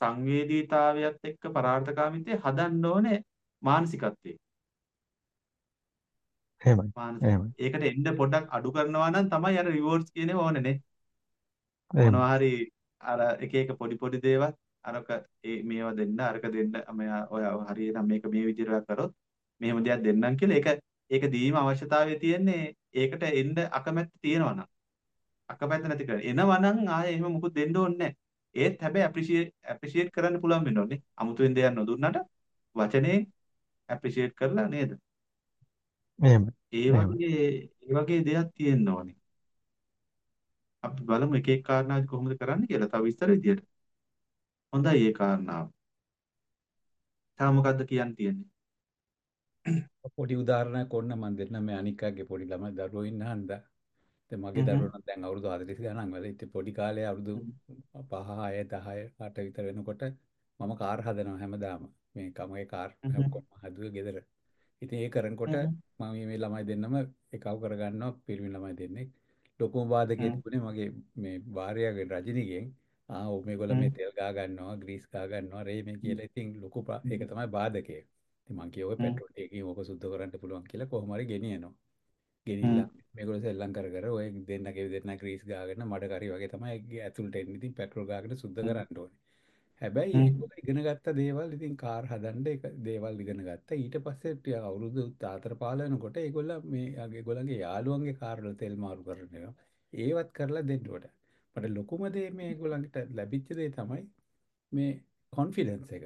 සංවේදීතාවයත් එක්ක පරාර්ථකාමීත්වය හදන්න ඕනේ මානසිකත්වයේ. එහෙමයි. එහෙමයි. ඒකට එන්න පොඩ්ඩක් අඩු කරනවා නම් තමයි අර රිවෝඩ්ස් කියන්නේ ඕනේ නේ. මොනවා හරි අර එක එක පොඩි පොඩි දේවල් අරක ඒ මේවා දෙන්න අරක දෙන්න මෙයා ඔය හරියනම් මේක මේ විදිහට කරොත් මෙහෙම දෙයක් දෙන්නම් කියලා ඒක ඒක දීම අවශ්‍යතාවය තියෙන්නේ ඒකට එන්න අකමැත්ත තියෙනවා නම්. අකමැත්ත නැති කරගෙන එනවා නම් ආයේ එහෙම මොකුත් දෙන්න ඕනේ නැහැ. ඒත් හැබැයි ඇප්‍රීෂিয়েට් ඇප්‍රීෂিয়েට් කරන්න පුළුවන් වෙනෝනේ අමුතුවෙන් දෙයක් නොදුන්නට වචනේ ඇප්‍රීෂিয়েට් කරලා නේද? එහෙම ඒ වගේ ඒ වගේ දෙයක් තියෙන්න ඕනේ. අපි බලමු එක එක කාරණා කොහොමද කරන්න කියලා තව විස්තර විදියට. හොඳයි ඒ කාරණාව තව මොකද්ද කියන්න තියෙන්නේ පොඩි උදාහරණයක් ඔන්න මම දෙන්න මේ අනිකාගේ පොඩි ළමයි දරුවෝ ඉන්න හන්දා. ඉතින් මගේ දරුවෝ නම් දැන් අවුරුදු 40 ගණන් වල. ඉතින් පොඩි කාලේ අවුරුදු 5 6 10 8 විතර වෙනකොට මම කාර් හදනවා හැමදාම. මේ කමගේ කාර් ඔක්කොම හදුවේ ගෙදර. ඉතින් ඒ කරනකොට මම මේ ළමයි දෙන්නම එකව කරගන්නවා පිරිමි ළමයි දෙන්නෙක්. ලොකුම බාධකයේ තිබුණේ මගේ මේ භාර්යාවගෙන් රජිනිගෙන් ආ ඔව් මේගොල්ලෝ මේ තෙල් ගා ගන්නවා ග්‍රීස් ගා ගන්නවා රේ මේ කියලා ඉතින් ලොකු ඒක තමයි බාධකය. ඉතින් මං කිව්වා ඔය පෙට්‍රෝල් ටිකකින් ඕක සුද්ධ කරන්න පුළුවන් කියලා කොහොම හරි ගෙනියනවා. ගෙනිහිල්ලා මේගොල්ලෝ සෙල්ලම් කර කර ඔය දෙන්නගේ දෙන්න ග්‍රීස් ගාගෙන මඩ කරි වගේ තමයි ඇතුළට එන්නේ. ඉතින් පෙට්‍රෝල් ගාගෙන සුද්ධ කරන්න ඕනේ. හැබැයි ඒගොල්ලෝ ඉගෙන ගත්ත දේවල් ඉතින් කාර් හදන්න ඒක දේවල් ඉගෙන ගත්තා. ඊට පස්සේ ටික අවුරුදු 4 5 වෙනකොට ඒගොල්ලෝ මේ ඒගොල්ලන්ගේ යාළුවන්ගේ කාර් වල තෙල් මාරු කරනවා. ඒවත් කරලා දෙන්න ඕන. මට ලොකුම දේ මේ ඒගොල්ලන්ට ලැබිච්ච දේ තමයි මේ කොන්ෆිඩන්ස් එක.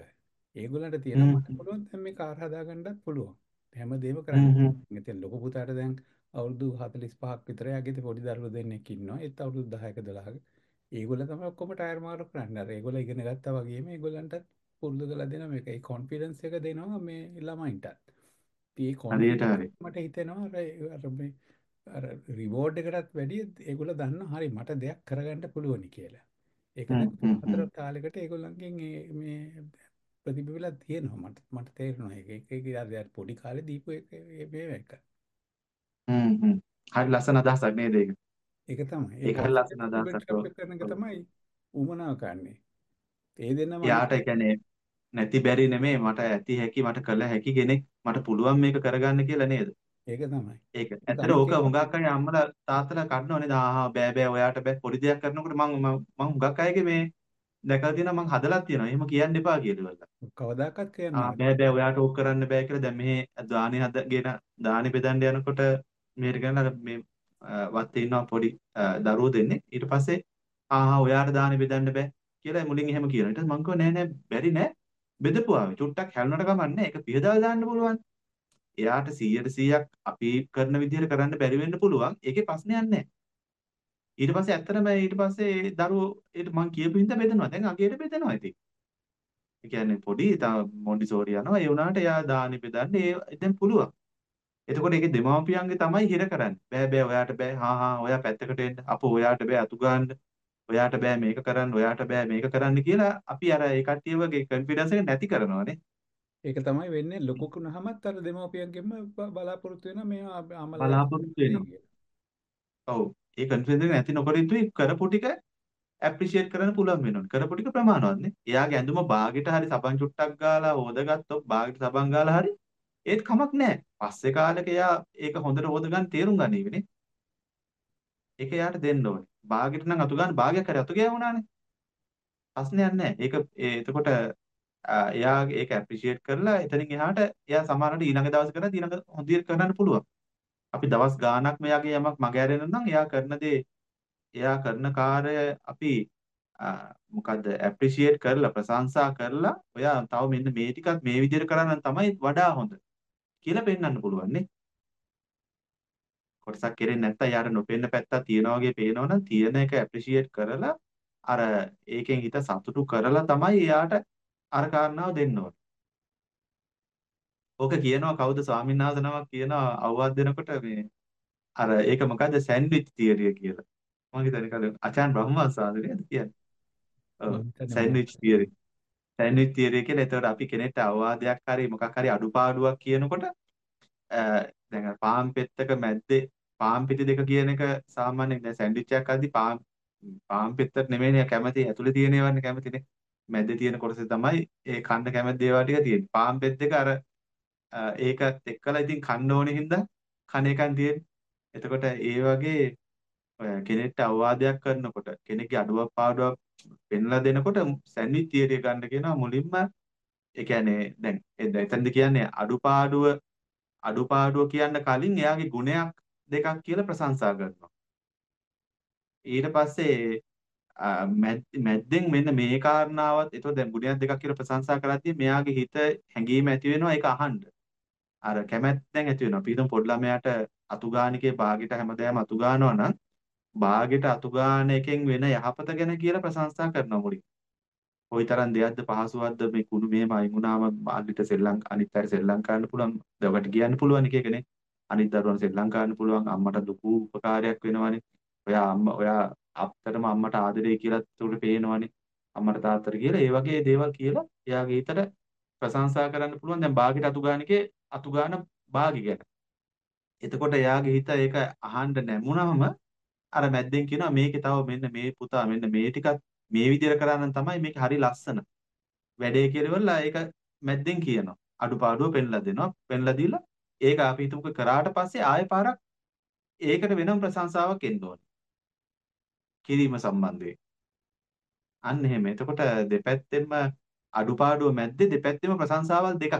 ඒගොල්ලන්ට තියෙනවා මට පුළුවන් දැන් මේ කාර් හදාගන්නත් පුළුවන්. හැමදේම කරන්න. ඉතින් ලොකු පුතාට දැන් අවුරුදු 45ක් විතර යාගේ ඉතින් පොඩි දරුවෝ දෙන්නෙක් ඉන්නවා. ඒත් අවුරුදු 10ක 12ක. ඒගොල්ලෝ තමයි ඔක්කොම ටයර් මාරු කරන්නේ. අර ඒගොල්ලෝ ඉගෙන ගත්තා වගේම ඒගොල්ලන්ටත් පුරුදු කරලා දෙනවා මේක. ඒ කොන්ෆිඩන්ස් එක දෙනවා මේ ළමයින්ටත්. ඒ හරියට කොන්ෆිඩන්ස්. මට හිතෙනවා අර අර මේ අර රිවෝඩ් එකටත් වැඩිය ඒගොල්ලෝ දන්නවා හරි මට දෙයක් කරගන්න පුළුවනි කියලා. ඒක හ්ම් කාලෙකට ඒගොල්ලන්ගෙන් මේ ප්‍රතිබිම්බලා තියෙනවා මට මට තේරෙනවා ඒක ඒක ඒක පොඩි කාලේ දීපු මේ එක. හරි ලස්සන අදහසක් නේද ඒක? ඒක තමයි. ඒක හරි ලස්සන අදහසක්. තමයි උමනාව කන්නේ. ඒ දෙන්නම එයාට ඒ කියන්නේ නැති බැරි නෙමෙයි මට ඇති හැකි මට කළ හැකි කෙනෙක් මට පුළුවන් මේක කරගන්න කියලා නේද? ඒක තමයි. ඒක ඇත්තට ඕක හුඟක් අය අම්මලා තාත්තලා කඩනව නේද? ආහා බෑ බෑ ඔයාට බෑ පොඩි දෙයක් කරනකොට මම මම හුඟක් අයගේ මේ දැකලා තියෙනවා මං හදලා තියෙනවා. එහෙම කියන්න එපා කියලා. කවදාකවත් කියන්න ආ බෑ බෑ ඔයාට ඕක කරන්න බෑ කියලා දැන් මෙහි දානි හදගෙන දානි බෙදන්න යනකොට මෙහෙට ගෙනලා මේ වත්තේ ඉන්නවා පොඩි දරුවෝ දෙන්නේ. ඊට පස්සේ ආහා ඔයාට දානි බෙදන්න බෑ කියලා මුලින් එහෙම කියනවා. ඊට මං කිව්වා නෑ නෑ බැරි නෑ. බෙදපුවාවේ චුට්ටක් හැලුනට කමන්නේ ඒක පිහදාලා දාන්න පුළුවන්. එයාට 100ට 100ක් අපි කරන විදිහට කරන්න බැරි වෙන්න පුළුවන්. ඒකේ ප්‍රශ්නයක් නැහැ. ඊට පස්සේ ඇත්තටම ඊට පස්සේ ඒ දරුවෝ ඊට මං කියපු හින්දා බෙදනවා. දැන් අගේට බෙදනවා ඉතින්. ඒ කියන්නේ පොඩි මොන්ඩිසෝරි යනවා. ඒ වුණාට එයා දානි බෙදන්නේ ඒ දැන් පුළුවන්. එතකොට ඒකේ දෙමාපියන්ගේ තමයි හිර කරන්නේ. බෑ බෑ ඔයාට බෑ. හා හා ඔයා පැත්තකට එන්න. අපෝ ඔයාට බෑ අතු ගන්න. ඔයාට බෑ මේක කරන්න. ඔයාට බෑ මේක කරන්න කියලා අපි අර ඒ කට්ටියවගේ කොන්ෆිඩන්ස් එක නැති කරනවානේ. ඒක තමයි වෙන්නේ ලොකු වුණාමත් අර දෙමව්පියන්ගෙන්ම බ- බලාපොරොත්තු වෙනවා මේ අමල බලාපොරොත්තු වෙනවා. ඔව්. ඒ කොන්ෆිඩන්ස් එක නැති නොකර ඉතුයි කරපු ටික ඇප්‍රීෂিয়েට් කරන්න පුළුවන් වෙනවනේ. කරපු ටික ප්‍රමාණවත් නේ. එයාගේ ඇඳුම බාගෙට හරි සබන් චුට්ටක් ගාලා හොදගත්තොත් බාගෙට සබන් ගාලා හරි ඒත් කමක් නැහැ. පස්සේ කාලෙක එයා ඒක හොඳට හොදගන්න තේරුම් ගනීවිනේ. ඒක එයාට දෙන්න ඕනේ. බාගෙට නම් අතු ගන්න බාගයක් හරි අතු ගෑවුණානේ. ප්‍රශ්නයක් නැහැ. ඒක එතකොට එයා ඒක ඇප්‍රීෂিয়েට් කරලා එතනින් එහාට එයා සමහරවිට ඊළඟ දවස් කරලා ඊළඟ හොඳියට කරන්න පුළුවන්. අපි දවස් ගාණක් මෙයාගේ යමක් මගහැරෙන නම් එයා කරන දේ එයා කරන කාර්ය අපි මොකද්ද ඇප්‍රීෂিয়েට් කරලා ප්‍රශංසා කරලා ඔයා තව මෙන්න මේ ටිකක් මේ විදිහට කරන්න තමයි වඩා හොඳ කියලා පෙන්වන්න පුළුවන් නේ. කොටසක් කෙරෙන්නේ නැත්නම් යාර නොපෙන්න පැත්තක් තියනවා වගේ පේනවනම් තියෙන එක ඇප්‍රීෂিয়েට් කරලා අර ඒකෙන් හිත සතුටු කරලා තමයි එයාට අර කාරණාව දෙන්න ඕනේ. ඕක කියනවා කවුද ස්වාමීන් වහන්සේ නමක් කියනවා අවවාද දෙනකොට මේ අර ඒක මොකද්ද සෑන්ඩ්විච් තියරිය කියලා. මම හිතන්නේ කලින් අචාන් බ්‍රහ්මවංශාද නේද කියන්නේ. ඔව් සෑන්ඩ්විච් තියරි. සෑන්ඩ්විච් තියරිය කියලා එතකොට අපි කෙනෙක්ට අවවාදයක් හරි මොකක් හරි අඩුපාඩුවක් කියනකොට දැන් පාන් පෙත්තක මැද්දේ පාන් පිටි දෙක කියන එක සාමාන්‍යයෙන් දැන් සෑන්ඩ්විච් එකක් අද්දි පාන් පාන් පෙත්තට නෙමෙයිනේ කැමති ඇතුලේ තියෙන ඒවානේ කැමතිනේ. මැද්දේ තියෙන කොටසේ තමයි ඒ කන්න කැමති දේවල් ටික තියෙන්නේ. පාන් පෙත් දෙක අර ඒකත් එක්කලා ඉතින් කන්න ඕනේ හින්දා කන එකන් තියෙන්නේ. එතකොට ඒ වගේ ඔය කෙනෙක්ට අවවාදයක් කරනකොට කෙනෙක්ගේ අඩුවක් පාඩුවක් පෙන්ලා දෙනකොට සෑන්ඩ්විච් තියරිය ගන්න කියනවා මුලින්ම ඒ කියන්නේ දැන් එතනද කියන්නේ අඩුපාඩුව අඩුපාඩුව කියන්න කලින් එයාගේ ගුණයක් දෙකක් කියලා ප්‍රශංසා කරනවා. ඊට පස්සේ මැද්දෙන් මෙන්න මේ කාරණාවත් එතකොට දැන් ගුණයක් දෙකක් කියලා ප්‍රශංසා කරද්දී මෙයාගේ හිත හැඟීම ඇති වෙනවා ඒක අහන්න. අර කැමැත්තෙන් ඇති වෙනවා. අපි හිතමු පොඩි ළමයාට අතු ගානිකේ බාගෙට හැමදාම අතු ගානවා නම් බාගෙට අතු ගාන එකෙන් වෙන යහපත ගැන කියලා ප්‍රශංසා කරනවා මුලින්. කොයිතරම් දෙයක්ද පහසුවක්ද මේ කුණු මෙහෙම අයින් වුණාම අල්ලිට සෙල්ලම් අනිත් අය සෙල්ලම් කරන්න පුළුවන්. දවකට කියන්න පුළුවන් එක එකනේ. අනිත් දරුවන් සෙල්ලම් කරන්න පුළුවන්. අම්මට ලොකු උපකාරයක් වෙනවනේ. ඔයා අම්මා ඔයා අප්තරම අම්මට ආදරේ කියලා උට පේනවනේ. අම්මට තාත්තට කියලා ඒ වගේ දේවල් කියලා එයාගේ හිතට ප්‍රශංසා කරන්න පුළුවන්. දැන් බාගෙට අතු ගානකේ අතු ගාන බාගි ගැන. එතකොට එයාගේ හිත ඒක අහන්න නැමුණාම අර මැද්දෙන් කියනවා මේකේ තව මෙන්න මේ පුතා මෙන්න මේ ටිකත් මේ විදිහට කරා නම් තමයි මේක හරි ලස්සන. වැඩේ කියලා ඉවරලා ඒක මැද්දෙන් කියනවා. අඩුපාඩුව පෙන්ලා දෙනවා. පෙන්ලා දීලා ඒක අපි හිතමුකෝ කරාට පස්සේ ආයෙ පාරක් ඒකට වෙනම ප්‍රශංසාවක් එන්න ඕනේ. කිරීම සම්බන්ධයෙන්. අන්න එහෙම. එතකොට දෙපැත්තෙම අඩුපාඩුව මැද්දේ දෙපැත්තෙම ප්‍රශංසාවල් දෙකක්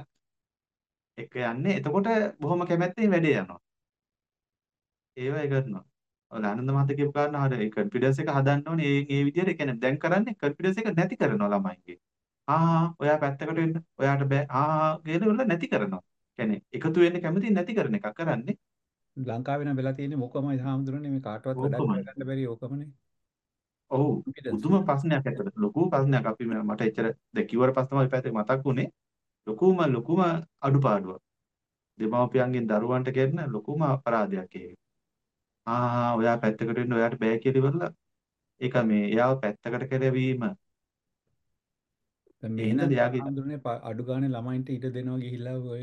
එක යන්නේ. එතකොට බොහොම කැමැත්තෙන් වැඩේ යනවා. ඒවයි කරනවා. ඔය ආනන්ද මහත්තයා කියපු කාරණා හරිය. ඒ කොන්ෆිඩන්ස් එක හදන්න ඕනේ. ඒ ඒ විදිහට කියන්නේ දැන් කරන්නේ කොන්ෆිඩන්ස් එක නැති කරනවා ළමයින්ගේ. ආ ඔයා පැත්තකට වෙන්න. ඔයාට බෑ. ආ කියලා නැති කරනවා. කියන්නේ එකතු වෙන්න කැමති නැති කරන එකක් කරන්නේ. ලංකාවේ නම් වෙලා තියෙන්නේ මොකමයි හාමුදුරනේ මේ කාටවත් වැඩක්. කරගන්න බැරි ඕකමනේ. ඔව්. පුදුම ප්‍රශ්නයක් ඇත්තට. ලොකු ප්‍රශ්නයක් අපි මට එච්චර දැන් කිව්වට පස්සේ තමයි පැත්තේ මතක් වුනේ. ලොකුම ලොකුම අඩුපාඩුව. දෙමව්පියන්ගෙන් දරුවන්ට කරන ලොකුම අපරාධයක් ඒක. ආ ඔයා පැත්තකට වෙන්න ඔයාට බෑ කියලා ඉවරලා ඒක මේ එයාව පැත්තකට කරවීම දැන් ඒ මේ හින්දා නම් එයාගේ ප- අඩු ගානේ ළමයින්ට ඉඩ දෙනවා ගිහිල්ලා ඔය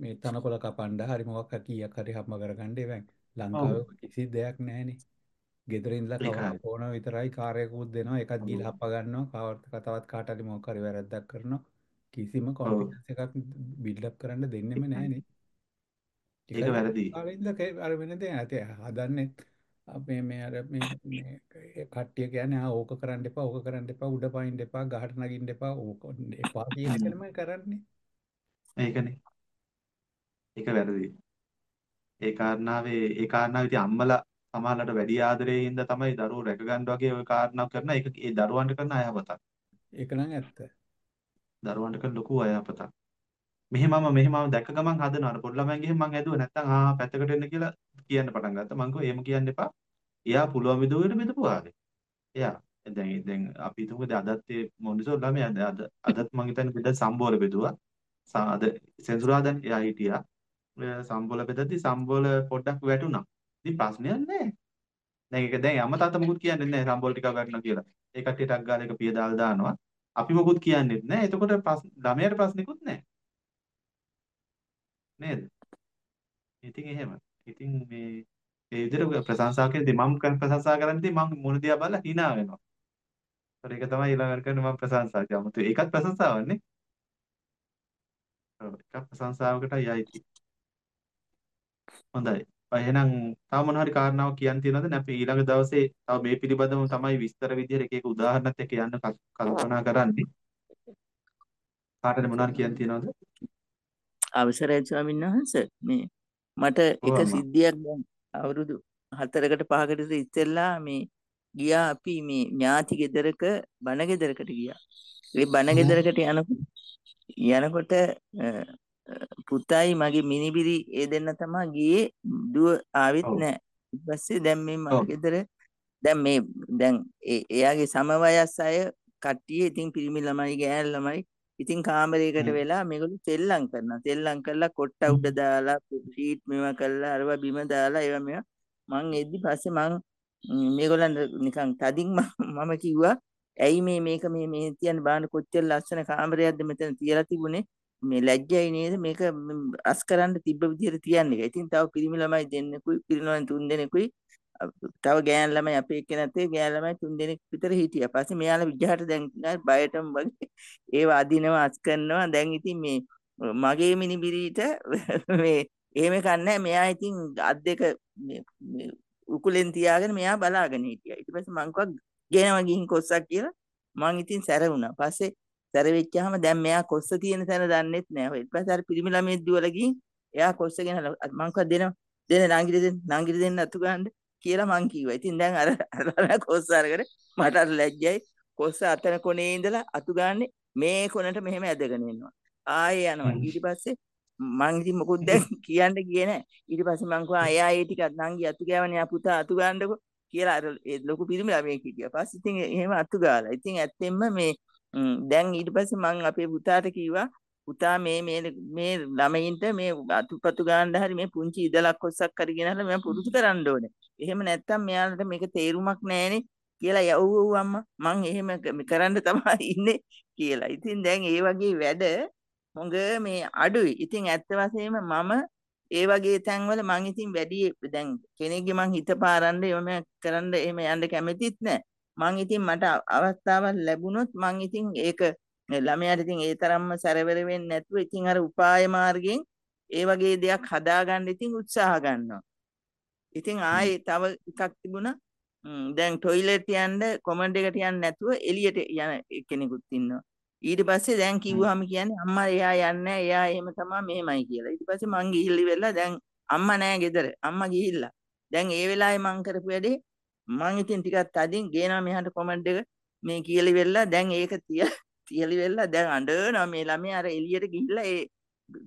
මේ තනකොළ කපන්න හරි මොකක් හරි කීයක් හරි හම්බ කරගන්න ඒවෙන් ලංකාවේ කිසි දෙයක් නැහැනේ. ගෙදර ඉඳලා කවන. ෆෝන විතරයි කාර්යකුත් දෙනවා ඔව් ගිහලා හප්ප ගන්නවා කවර්ත තවත් කාට හරි මොකක් හරි වැරද්දක් කරනවා කිසිම කොන්ෆිඩන්ස් එකක් බිල්ඩ් අප් කරන්න දෙන්නෙම. නැහැනේ. ඒක වැරදි. කාලේ ඉඳලා කේ- අර වෙන දේ ඇති හදන්නේ අපේ මේ අර මේ කට්ටිය කියන්නේ ආ ඕක කරන්න එපා ඕක කරන්න එපා උඩ පනින්න එපා ගහට නගින්න එපා ඕක එපා කියන. එකනේ කරන්නේ. ඒකනේ. ඒක වැරදි. ඒ කාරණාවේ ඒ කාරණාව ඉතින් අම්මලා සමහරවිට වැඩි ආදරේ හින්දා තමයි දරුවෝ රැක ගන්න වගේ ওই කාරණා කරන ඒක ඒ දරුවන්ට කරන අයහපතක්. ඒක නම් ඇත්ත. දරුවන්ට කරන ලොකු අයහපතක්. මෙහෙමම මෙහෙමම දැක්ක ගමන් හදනවා. අර පොඩි ළමයින් ගිහින් මං ඇදුවා නැත්තම් ආ පැත්තකට එන්න කියලා කියන්න පටන් ගත්තා. මං කිව්වා එහෙම කියන්න එපා. එයා පුළුවන් විදිහට බෙදපුවාගේ. එයා දැන් දැන් අපි හිතමුකෝ දැන් අදත් ඒ මොන්ඩිසෝරි ළමයා අද අදත් මං හිතන්නේ බෙද සම්බෝල බෙදුවා. අද සෙන්සුරාදානේ එයා හිටියා. සම්බෝල බෙදද්දි සම්බෝල පොඩ්ඩක් වැටුණා. ඉතින් ප්‍රශ්නයක් නැහැ. දැන් ඒක දැන් අම්මා තාත්තා මොකුත් කියන්නේ නැහැ සම්බෝල ටිකක් වැටුණා කියලා. ඒ කට්ටියටක් ගාලා ඒක පිය දාලා දානවා. අපි මොකුත් කියන්නේත් නැහැ. එතකොට ප්‍රශ්න ළමයාට ප්‍රශ්නිකුත් නැහැ. නේද? ඉතින් එහෙම. ඉතින් මේ ඒ විදිහට ප්‍රශංසා කරද්දී මම කරන ප්‍රශංසා කරද්දී මම මුණ දිහා බලලා hina වෙනවා. ඒක තමයි ඊළඟට කරන මම ප්‍රශංසා කියමුතු. ඒකත් ප්‍රශංසාවක්නේ. ඔව් එකක් ප්‍රශංසාවකටයි යයිති. හොඳයි. එහෙනම් තව මොන හරි කාරණාවක් කියන්න තියෙනවද? නැත්නම් ඊළඟ දවසේ තව මේ පිළිබඳව තමයි විස්තර විදිහට එක එක උදාහරණත් එක්ක යන්න කල්- කල්පනා කරන්නේ. කාටද මොන හරි කියන්න තියෙනවද? අවසරයි ස්වාමීන් වහන්සේ මේ මට එක. සිද්ධියක් දැන් අවුරුදු හතරකට පහකට විතර ඉස්සෙල්ලා මේ ගියා අපි මේ ඥාති ගෙදරක බණ ගෙදරකට ගියා. ඒ බණ. ගෙදරකට යනකොට යනකොට පුතයි මගේ මිනිබිරි ඒ දෙන්න තමයි ගියේ දුව ආවෙත්. නැහැ. ඊට පස්සේ දැන් මේ ඔව්. ගෙදර දැන් මේ දැන් එයාගේ සමවයස් අය කට්ටිය ඉතින් පිරිමි ළමයි ගෑනු ළමයි ඉතින් කාමරයකට. වෙලා මේගොල්ලෝ සෙල්ලම් කරනවා සෙල්ලම් කරලා කොට්ට උඩ. දාලා ෂීට් මේවා කරලා අරවා බිම දාලා ඒවා මේවා මං එද්දි පස්සේ මං ම්, මේගොල්ලන්ට නිකන් තදින් මම [LAUGHS] මම කිව්වා ඇයි මේ මේක මේ මේ තියන්න බාන්න කොච්චර ලස්සන කාමරයක්ද මෙතන තියලා තිබුණේ මේ ලැජ්ජයි නේද මේක ම්, අස් කරන්න තිබ්බ විදිහට තියන්නේ. ඉතින් තව පිරිමි ළමයි දෙන්නෙකුයි පිරිනොන් තුන් දෙනෙකුයි අ, තව ගෑන් ළමයි අපේ එක්කෙනත් එක්ක ගෑන් ළමයි තුන් දෙනෙක් විතර හිටියා. පස්සේ මෙයාලා විජහට දැන් නිකන් බයටම වගේ [LAUGHS] ඒව අදිනවා අස් කරනවා. දැන් ඉතින් මේ මගේ මිනිබිරිට [LAUGHS] මේ එහෙම කන්නේ මෙයා ඉතින් අත් දෙක මේ- මේ උකුලෙන් තියාගෙන මෙයා බලාගෙන හිටියා. ඊට පස්සේ මං කිව්වා ගේනවා ගිහින් කොස්සක් කියලා. මං ඉතින් සැර වුණා. පස්සේ සැර වෙච්චාම දැන් මෙයා කොස්ස තියෙන තැන දන්නෙත් නෑ. ඊට පස්සේ අර පිරිමි ළමයෙක් දුවලා ගිහින් එයා කොස්ස ගෙනලා මං කිව්වා දෙනවා. දෙන්න නංගිට දෙන්න නංගිට දෙන්න අතු ගන්න කියලා මං කිව්වා. ඉතින් දැන් අර අර කොස්ස අරගෙන මට අර ලැජ්ජයි කොස්ස අතන කොනේ ඉඳලා අතු ගන්නේ මේ කොනට මෙහෙම ඇදගෙන එනවා. ආයේ යනවා. ඊට පස්සේ මං ඉතින් මොකුත් දැන් [LAUGHS] කියන්න ගියේ නෑ. ඊට පස්සේ මං කිව්වා එයා ඒ ටිකක් නංගි අතු ගෑවනේ ආ පුතා අතු ගන්නකො කියලා අර ඒ ලොකු පිරිමි ළමයෙක් හිටියා. පස්සේ ඉතින් එහෙම අතු ගාලා. ඉතින් ඇත්තෙන්ම ම්, දැන් ඊට පස්සේ මං අපේ පුතාට කිව්වා පුතා මේ මේ මේ ළමයින්ට මේ අතුපතු ගන්න හරි මේ පුංචි ඉදලක් කොස්සක් හරි ගෙනහලා මම පුරුදු කරන්න ඕනේ. එහෙම නැත්තම් මෙයාලට මේක තේරුමක් නැහැනේ කියලා යව් යව් අම්මා මං එහෙම ක- කරන්න තමයි ඉන්නේ කියලා. ඉතින් දැන් ඒ වගේ වැඩ හොඟ මේ අඩුයි. ඉතින් ඇත්ත වශයෙන්ම මම ඒ වගේ තැන්වල මං ඉතින් වැඩි දැන් කෙනෙක්ගේ මං හිත පාරන්න එහෙම කරන්න එහෙම යන්න කැමතිත් නැහැ. මං ඉතින් මට අවස්ථාවක් ලැබුණොත් මං ඉතින් ඒක ළමයාට ඉතින් ඒ තරම්ම සැරවැර වෙන්නේ නැතුව ඉතින් අර උපාය මාර්ගයෙන් ඒ වගේ දෙයක් හදාගන්න ඉතින් උත්සාහ ගන්නවා. ඉතින්. ආයේ තව එකක් තිබුණා. දැන් টয়ලට් යන්න කොමන්ඩ් එකට යන්න නැතුව එළියට යන කෙනෙකුත් ඉන්නවා. ඊට පස්සේ දැන් හ්ම්. කිව්වහම කියන්නේ අම්මා එයා යන්නේ එයා එහෙම තමයි මෙහෙමයි කියලා. ඊට පස්සේ මං ගිහිල්ලි වෙලා දැන් අම්මා නැහැ ගෙදර. අම්මා ගිහිල්ලා. දැන් ඒ වෙලාවේ මං කරපු වැඩේ මං ඉතින් ටිකක් තදින් ගේනවා මෙහාට කොමන්ඩ් එක. මේ කියලි වෙලා දැන් ඒක තිය තියලි වෙලා දැන් අඬනවා මේ ළමයා අර එළියට ගිහිල්ලා ඒ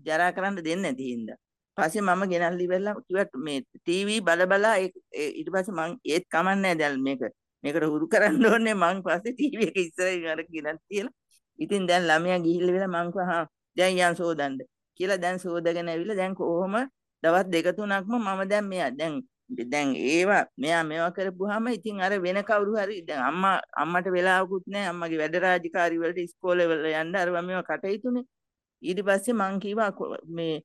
ජරා කරන්න දෙන්නේ නැති හින්දා. පස්සේ මම ගෙනල්ලි වෙලා කිව්වා මේ ටීවී බල බලා ඒ ඒ- ඊට පස්සේ මං ඒත් කමන්නේ දැන් මේක. මේකට හුරු කරන්න ඕනේ මං පස්සේ ටීවී එක ඉස්සරහින් අර ගෙනත් තියලා. ඉතින් දැන් ළමයා ගිහිල්ලා වෙලා මං කිව්වා හා දැන් යන් සෝදන්න. කියලා දැන් සෝදගෙන ඇවිල්ලා දැන් කොහොම? දවස් දෙක තුනක්ම මම දැන් මෙයා දැන් දැන් ඒවා මෙයා මේවා කරපුවාම ඉතින් අර වෙන කවුරු හරි දැන් අම්මා අම්මට වෙලාවකුත් නැහැ අම්මගේ වැඩ රාජකාරි වලට ඉස්කෝලේ වල යන්න අර මේවා කටයුතුනේ. ඊට පස්සේ මං කිව්වා මේ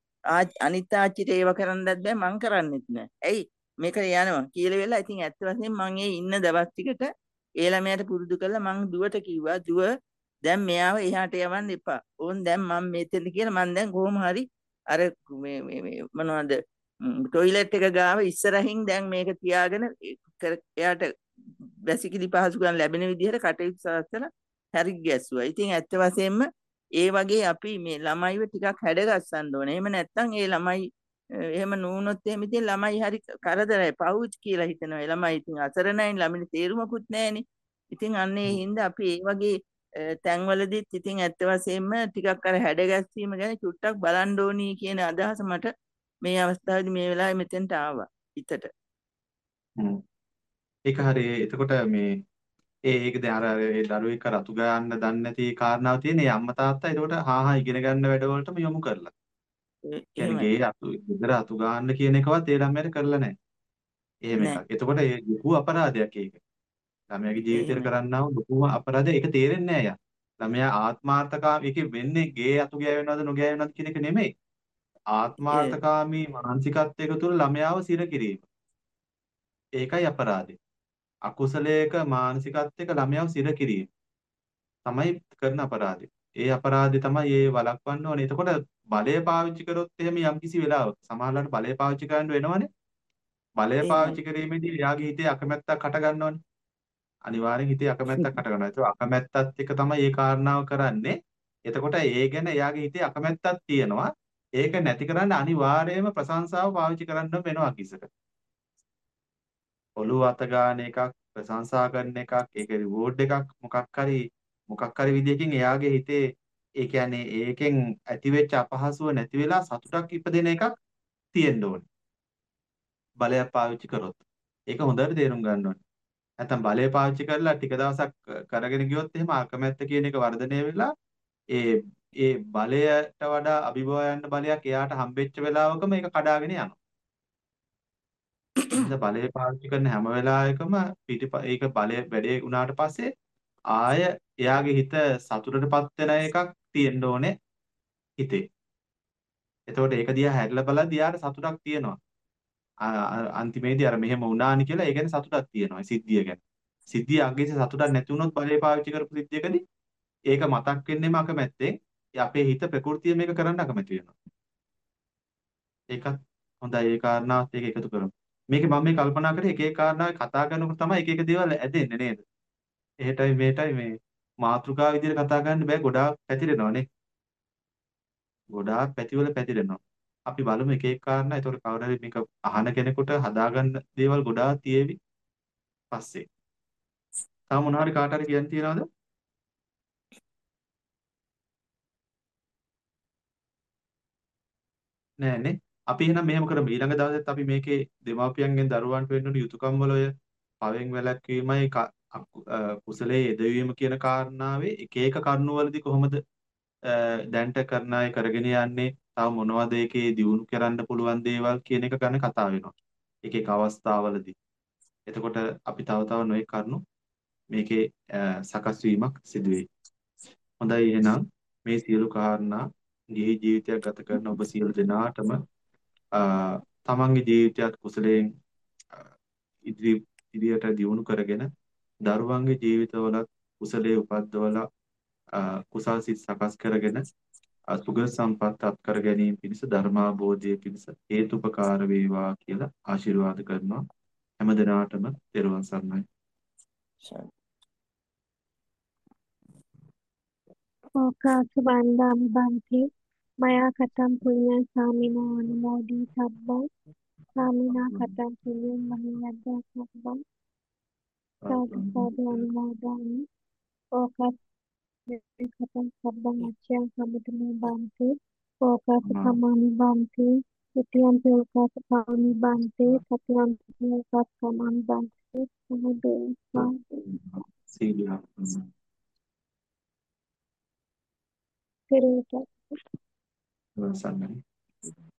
අනිත් ආච්චිට ඒව කරන්නත් බෑ මං කරන්නෙත් නෑ. ඇයි? මේක යනවා? කියලා වෙලා ඉතින් ඇත්ත වශයෙන්ම මං ඒ ඉන්න දවස් ටිකට ඒ ළමයාට පුරුදු කළා මං දුවට කිව්වා දුව දැන් මෙයාව එහාට යවන්න එපා. ඕන් දැන් මම මෙතෙන්ද? කියලා මං දැන් කොහොම හරි අර මේ මේ මොනවද ටොයිලට් එක ගාව ඉස්සරහින් දැන් මේක තියාගෙන එයාට වැසිකිලි පහසුකම් ලැබෙන විදිහට කටයුතු සලස්සලා හරි ගැස්සුවා. ඉතින් ඇත්ත වශයෙන්ම ඒ වගේ අපි මේ ළමයිව ටිකක් හැඩගස්සන්න ඕනේ. එහෙම නැත්නම් ඒ ළමයි එහෙම නුනොත් එහෙම ඉතින් ළමයි හරි කරදරයි පවුච් කියලා හිතනවා. ළමයි ඉතින් අසරණයි ළමින් තේරුමකුත් නැහෙනේ. ඉතින් අන්න ඒ හින්දා අපි ඒ වගේ තැන්වලදීත් ඉතින් ඇත්ත වශයෙන්ම ටිකක් අර හැඩගැස්වීම ගැන චුට්ටක් බලන්න ඕනි කියන අදහස මට මේ අවස්ථාවේදී මේ වෙලාවේ මෙතෙන්ට ආවා හිතට. ඒක හරි. එතකොට මේ ඒක දැන් අර ඒ දරුවෙක් රතු ගන්න දන්නේ නැති කාරණාව තියෙන ඒ අම්මා තාත්තා එතකොට හා හා ඉගෙන ගන්න වැඩවලටම යොමු කරලා. කියන්නේ ගේ අතු ගෙදර අතු ගන්න කියන එකවත් ඒ ළමයාට කරලා නැහැ. එහෙම එකක්. එතකොට ඒ ලොකු අපරාධයක් ඒක. ළමයාගේ ජීවිතේට කරන්නා වූ ලොකුම අපරාධය ඒක තේරෙන්නේ නැහැ යා. ළමයා ආත්මාර්ථකාමී ඒකේ වෙන්නේ ගේ අතු ගෑවෙනවද නොගෑවෙනවද කියන එක නෙමෙයි. ආත්මාර්ථකාමී මානසිකත්වයක තුල ළමයාව සිර කිරීම. ඒකයි අපරාධය. අකුසලයක මානසිකත්වයක ළමයාව සිර කිරීම තමයි කරන අපරාධය. ඒ අපරාධය තමයි ඒ වළක්වන්න ඕනේ. එතකොට බලය පාවිච්චි කරොත් එහෙම යම්කිසි වෙලාවක සමහරවිට බලය පාවිච්චි කරන්න වෙනවනේ. බලය පාවිච්චි කිරීමේදී එයාගේ හිතේ අකමැත්තක් හට ගන්නවනේ. අනිවාර්යෙන් හිතේ අකමැත්තක් [LAUGHS] හට ගන්නවා. ඒක අකමැත්තත් එක තමයි ඒ කාරණාව කරන්නේ. එතකොට ඒ ගැන එයාගේ හිතේ අකමැත්තක් තියෙනවා. ඒක නැති කරන්න අනිවාර්යයෙන්ම ප්‍රශංසාව පාවිච්චි කරන්න වෙනවා කිසක. ඔළුව අත ගන්න එකක් ප්‍රශංසා කරන එකක් ඒක රිවෝඩ් එකක් මොකක් හරි මොකක් හරි විදියකින් එයාගේ හිතේ ඒ කියන්නේ ඒකෙන් ඇතිවෙච්ච අපහසුව නැති වෙලා සතුටක් ඉපදෙන එකක් තියෙන්න ඕනේ. බලයක් පාවිච්චි කරොත්. ඒක හොඳට තේරුම් ගන්න ඕනේ. නැත්නම් බලය පාවිච්චි කරලා ටික දවසක් කරගෙන ගියොත් එහෙම අකමැත්ත කියන එක වර්ධනය වෙලා ඒ ඒ බලයට වඩා අභිභව යන්න බලයක් එයාට හම්බෙච්ච වෙලාවකම ඒක කඩාගෙන යනවා. [COUGHS] ඉතින් බලය පාවිච්චි කරන හැම වෙලාවකම පිටි ඒක බලය වැඩේ වුණාට පස්සේ ආය එයාගේ හිත සතුටටපත් වෙන එකක් තියෙන්න ඕනේ හිතේ. එතකොට ඒක දිහා හැරිලා බලද්දී යාට සතුටක් තියෙනවා. අන්තිමේදී අර මෙහෙම වුණානි කියලා ඒ ගැන සතුටක් තියෙනවා සිද්ධිය ගැන. සිද්ධිය අග්ගේසේ සතුටක් නැති වුණොත් බලය පාවිච්චි කරපු සිද්ධියකදී ඒක මතක් වෙන්නේම අකමැත්තෙන් අපේ හිත ප්‍රകൃතිය මේක කරන්න අකමැති වෙනවා. ඒකත් හොඳයි ඒ කාරණාවත් ඒක එකතු කරමු. මේකේ මම මේ කල්පනා කරේ එක එක කාරණා කතා කරනකොට තමයි එක එක දේවල් ඇදෙන්නේ නේද? එහෙටයි මේටයි මේ මාතෘකාව විදිහට කතා කරන්න බෑ ගොඩාක් පැතිරෙනවා නේ. ගොඩාක් පැතිවල පැතිරෙනවා. අපි බලමු එක එක කාරණා. ඒතකොට කවුරු හරි මේක අහන කෙනෙකුට හදාගන්න දේවල් ගොඩාක් තියෙවි. පස්සේ. තාම මොනවා හරි කාට හරි කියන්න තියනවද? නෑ නේ. අපි එහෙනම් මෙහෙම කරමු. ඊළඟ දවසෙත් අපි මේකේ දෙමාපියන්ගෙන් දරුවන්ට වෙන්න යුතුයකම් වල ඔය පවෙන් වැළැක්වීමයි කුසලයේ යෙදවීම කියන කාරණාවේ එක එක කරුණවලදී කොහොමද දැන්ට කරන අය කරගෙන යන්නේ තව මොනවද ඒකේ දියුණු කරන්න පුළුවන් දේවල් කියන එක ගැන කතා වෙනවා. එක එක අවස්ථාවලදී. එතකොට අපි තව තව නොයෙක් කරුණු මේකේ සකස් වීමක් සිදු වෙයි හොඳයි එහෙනම් මේ සියලු කාරණා ගිහි ජීවිතයක් ගත කරන ඔබ සියලු දෙනාටම තමන්ගේ ජීවිතයත් කුසලයෙන් ඉදිරි ඉදිරියට දියුණු කරගෙන දරුවන්ගේ ජීවිතවලත් කුසලයේ උපද්දවලා කුසල් සිත් සකස් කරගෙන සුගත සම්පත් අත් කර ගැනීම පිණිස ධර්මාභෝධය පිණිස හේතුපකාර වේවා කියලා ආශිර්වාද කරනවා හැම දිනාටම තෙරුවන් සරණයි. ඕකාස බන්දාමි බන්ති මයා කතම් පුඤ්ඤං සාමිනෝ අනුමෝදී සබ්බං සාමිනා කතම් පුඤ්ඤං මහියද්දා සබ්බං සාදු සාදු අනුමෝදාමි ඕකස් කතම් සබ්බං අච්ඡං සම්මුතමේ බන්ති ඕකස් කමාමි බන්ති ඉතියන්ති ඕකස් කමාමි බන්ති සතියන්ති ඕකස් කමාමි බන්ති සමුදේ සාදු සීලියා පෙරේත Awesome.